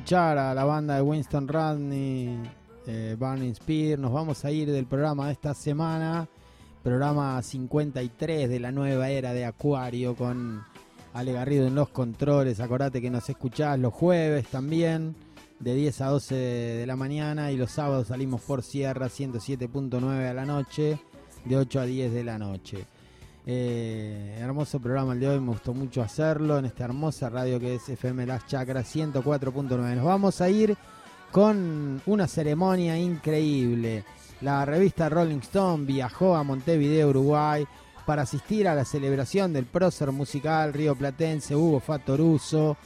Escuchar a la banda de Winston Rodney, eh, Burning Spear, nos vamos a ir del programa de esta semana, programa 53 de la nueva era de Acuario con Ale Garrido en los controles. Acordate que nos escuchás los jueves también, de 10 a 12 de la mañana y los sábados salimos por Sierra 107.9 a la noche, de 8 a 10 de la noche. Eh, hermoso programa el de hoy, me gustó mucho hacerlo en esta hermosa radio que es FM Las Chacras 104.9. Nos vamos a ir con una ceremonia increíble. La revista Rolling Stone viajó a Montevideo, Uruguay, para asistir a la celebración del prócer musical río platense Hugo Fatoruso,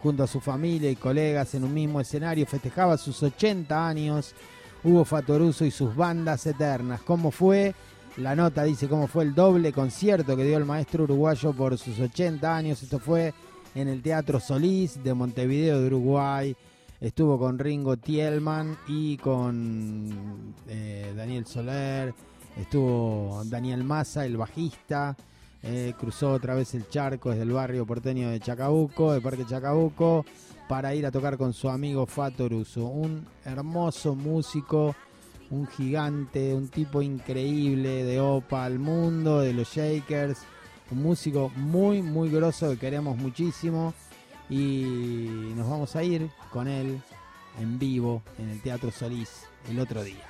junto a su familia y colegas en un mismo escenario, festejaba sus 80 años. Hugo Fatoruso y sus bandas eternas. ¿Cómo fue? La nota dice cómo fue el doble concierto que dio el maestro uruguayo por sus 80 años. Esto fue en el Teatro Solís de Montevideo de Uruguay. Estuvo con Ringo Tielman y con eh, Daniel Soler. Estuvo Daniel Massa, el bajista. eh, cruzó otra vez el charco desde el barrio porteño de Chacabuco, de Parque Chacabuco, para ir a tocar con su amigo Fato Russo, un hermoso músico, un gigante, un tipo increíble de OPA al mundo, de los Shakers, un músico muy, muy grosso que queremos muchísimo. Y nos vamos a ir con él en vivo en el Teatro Solís el otro día.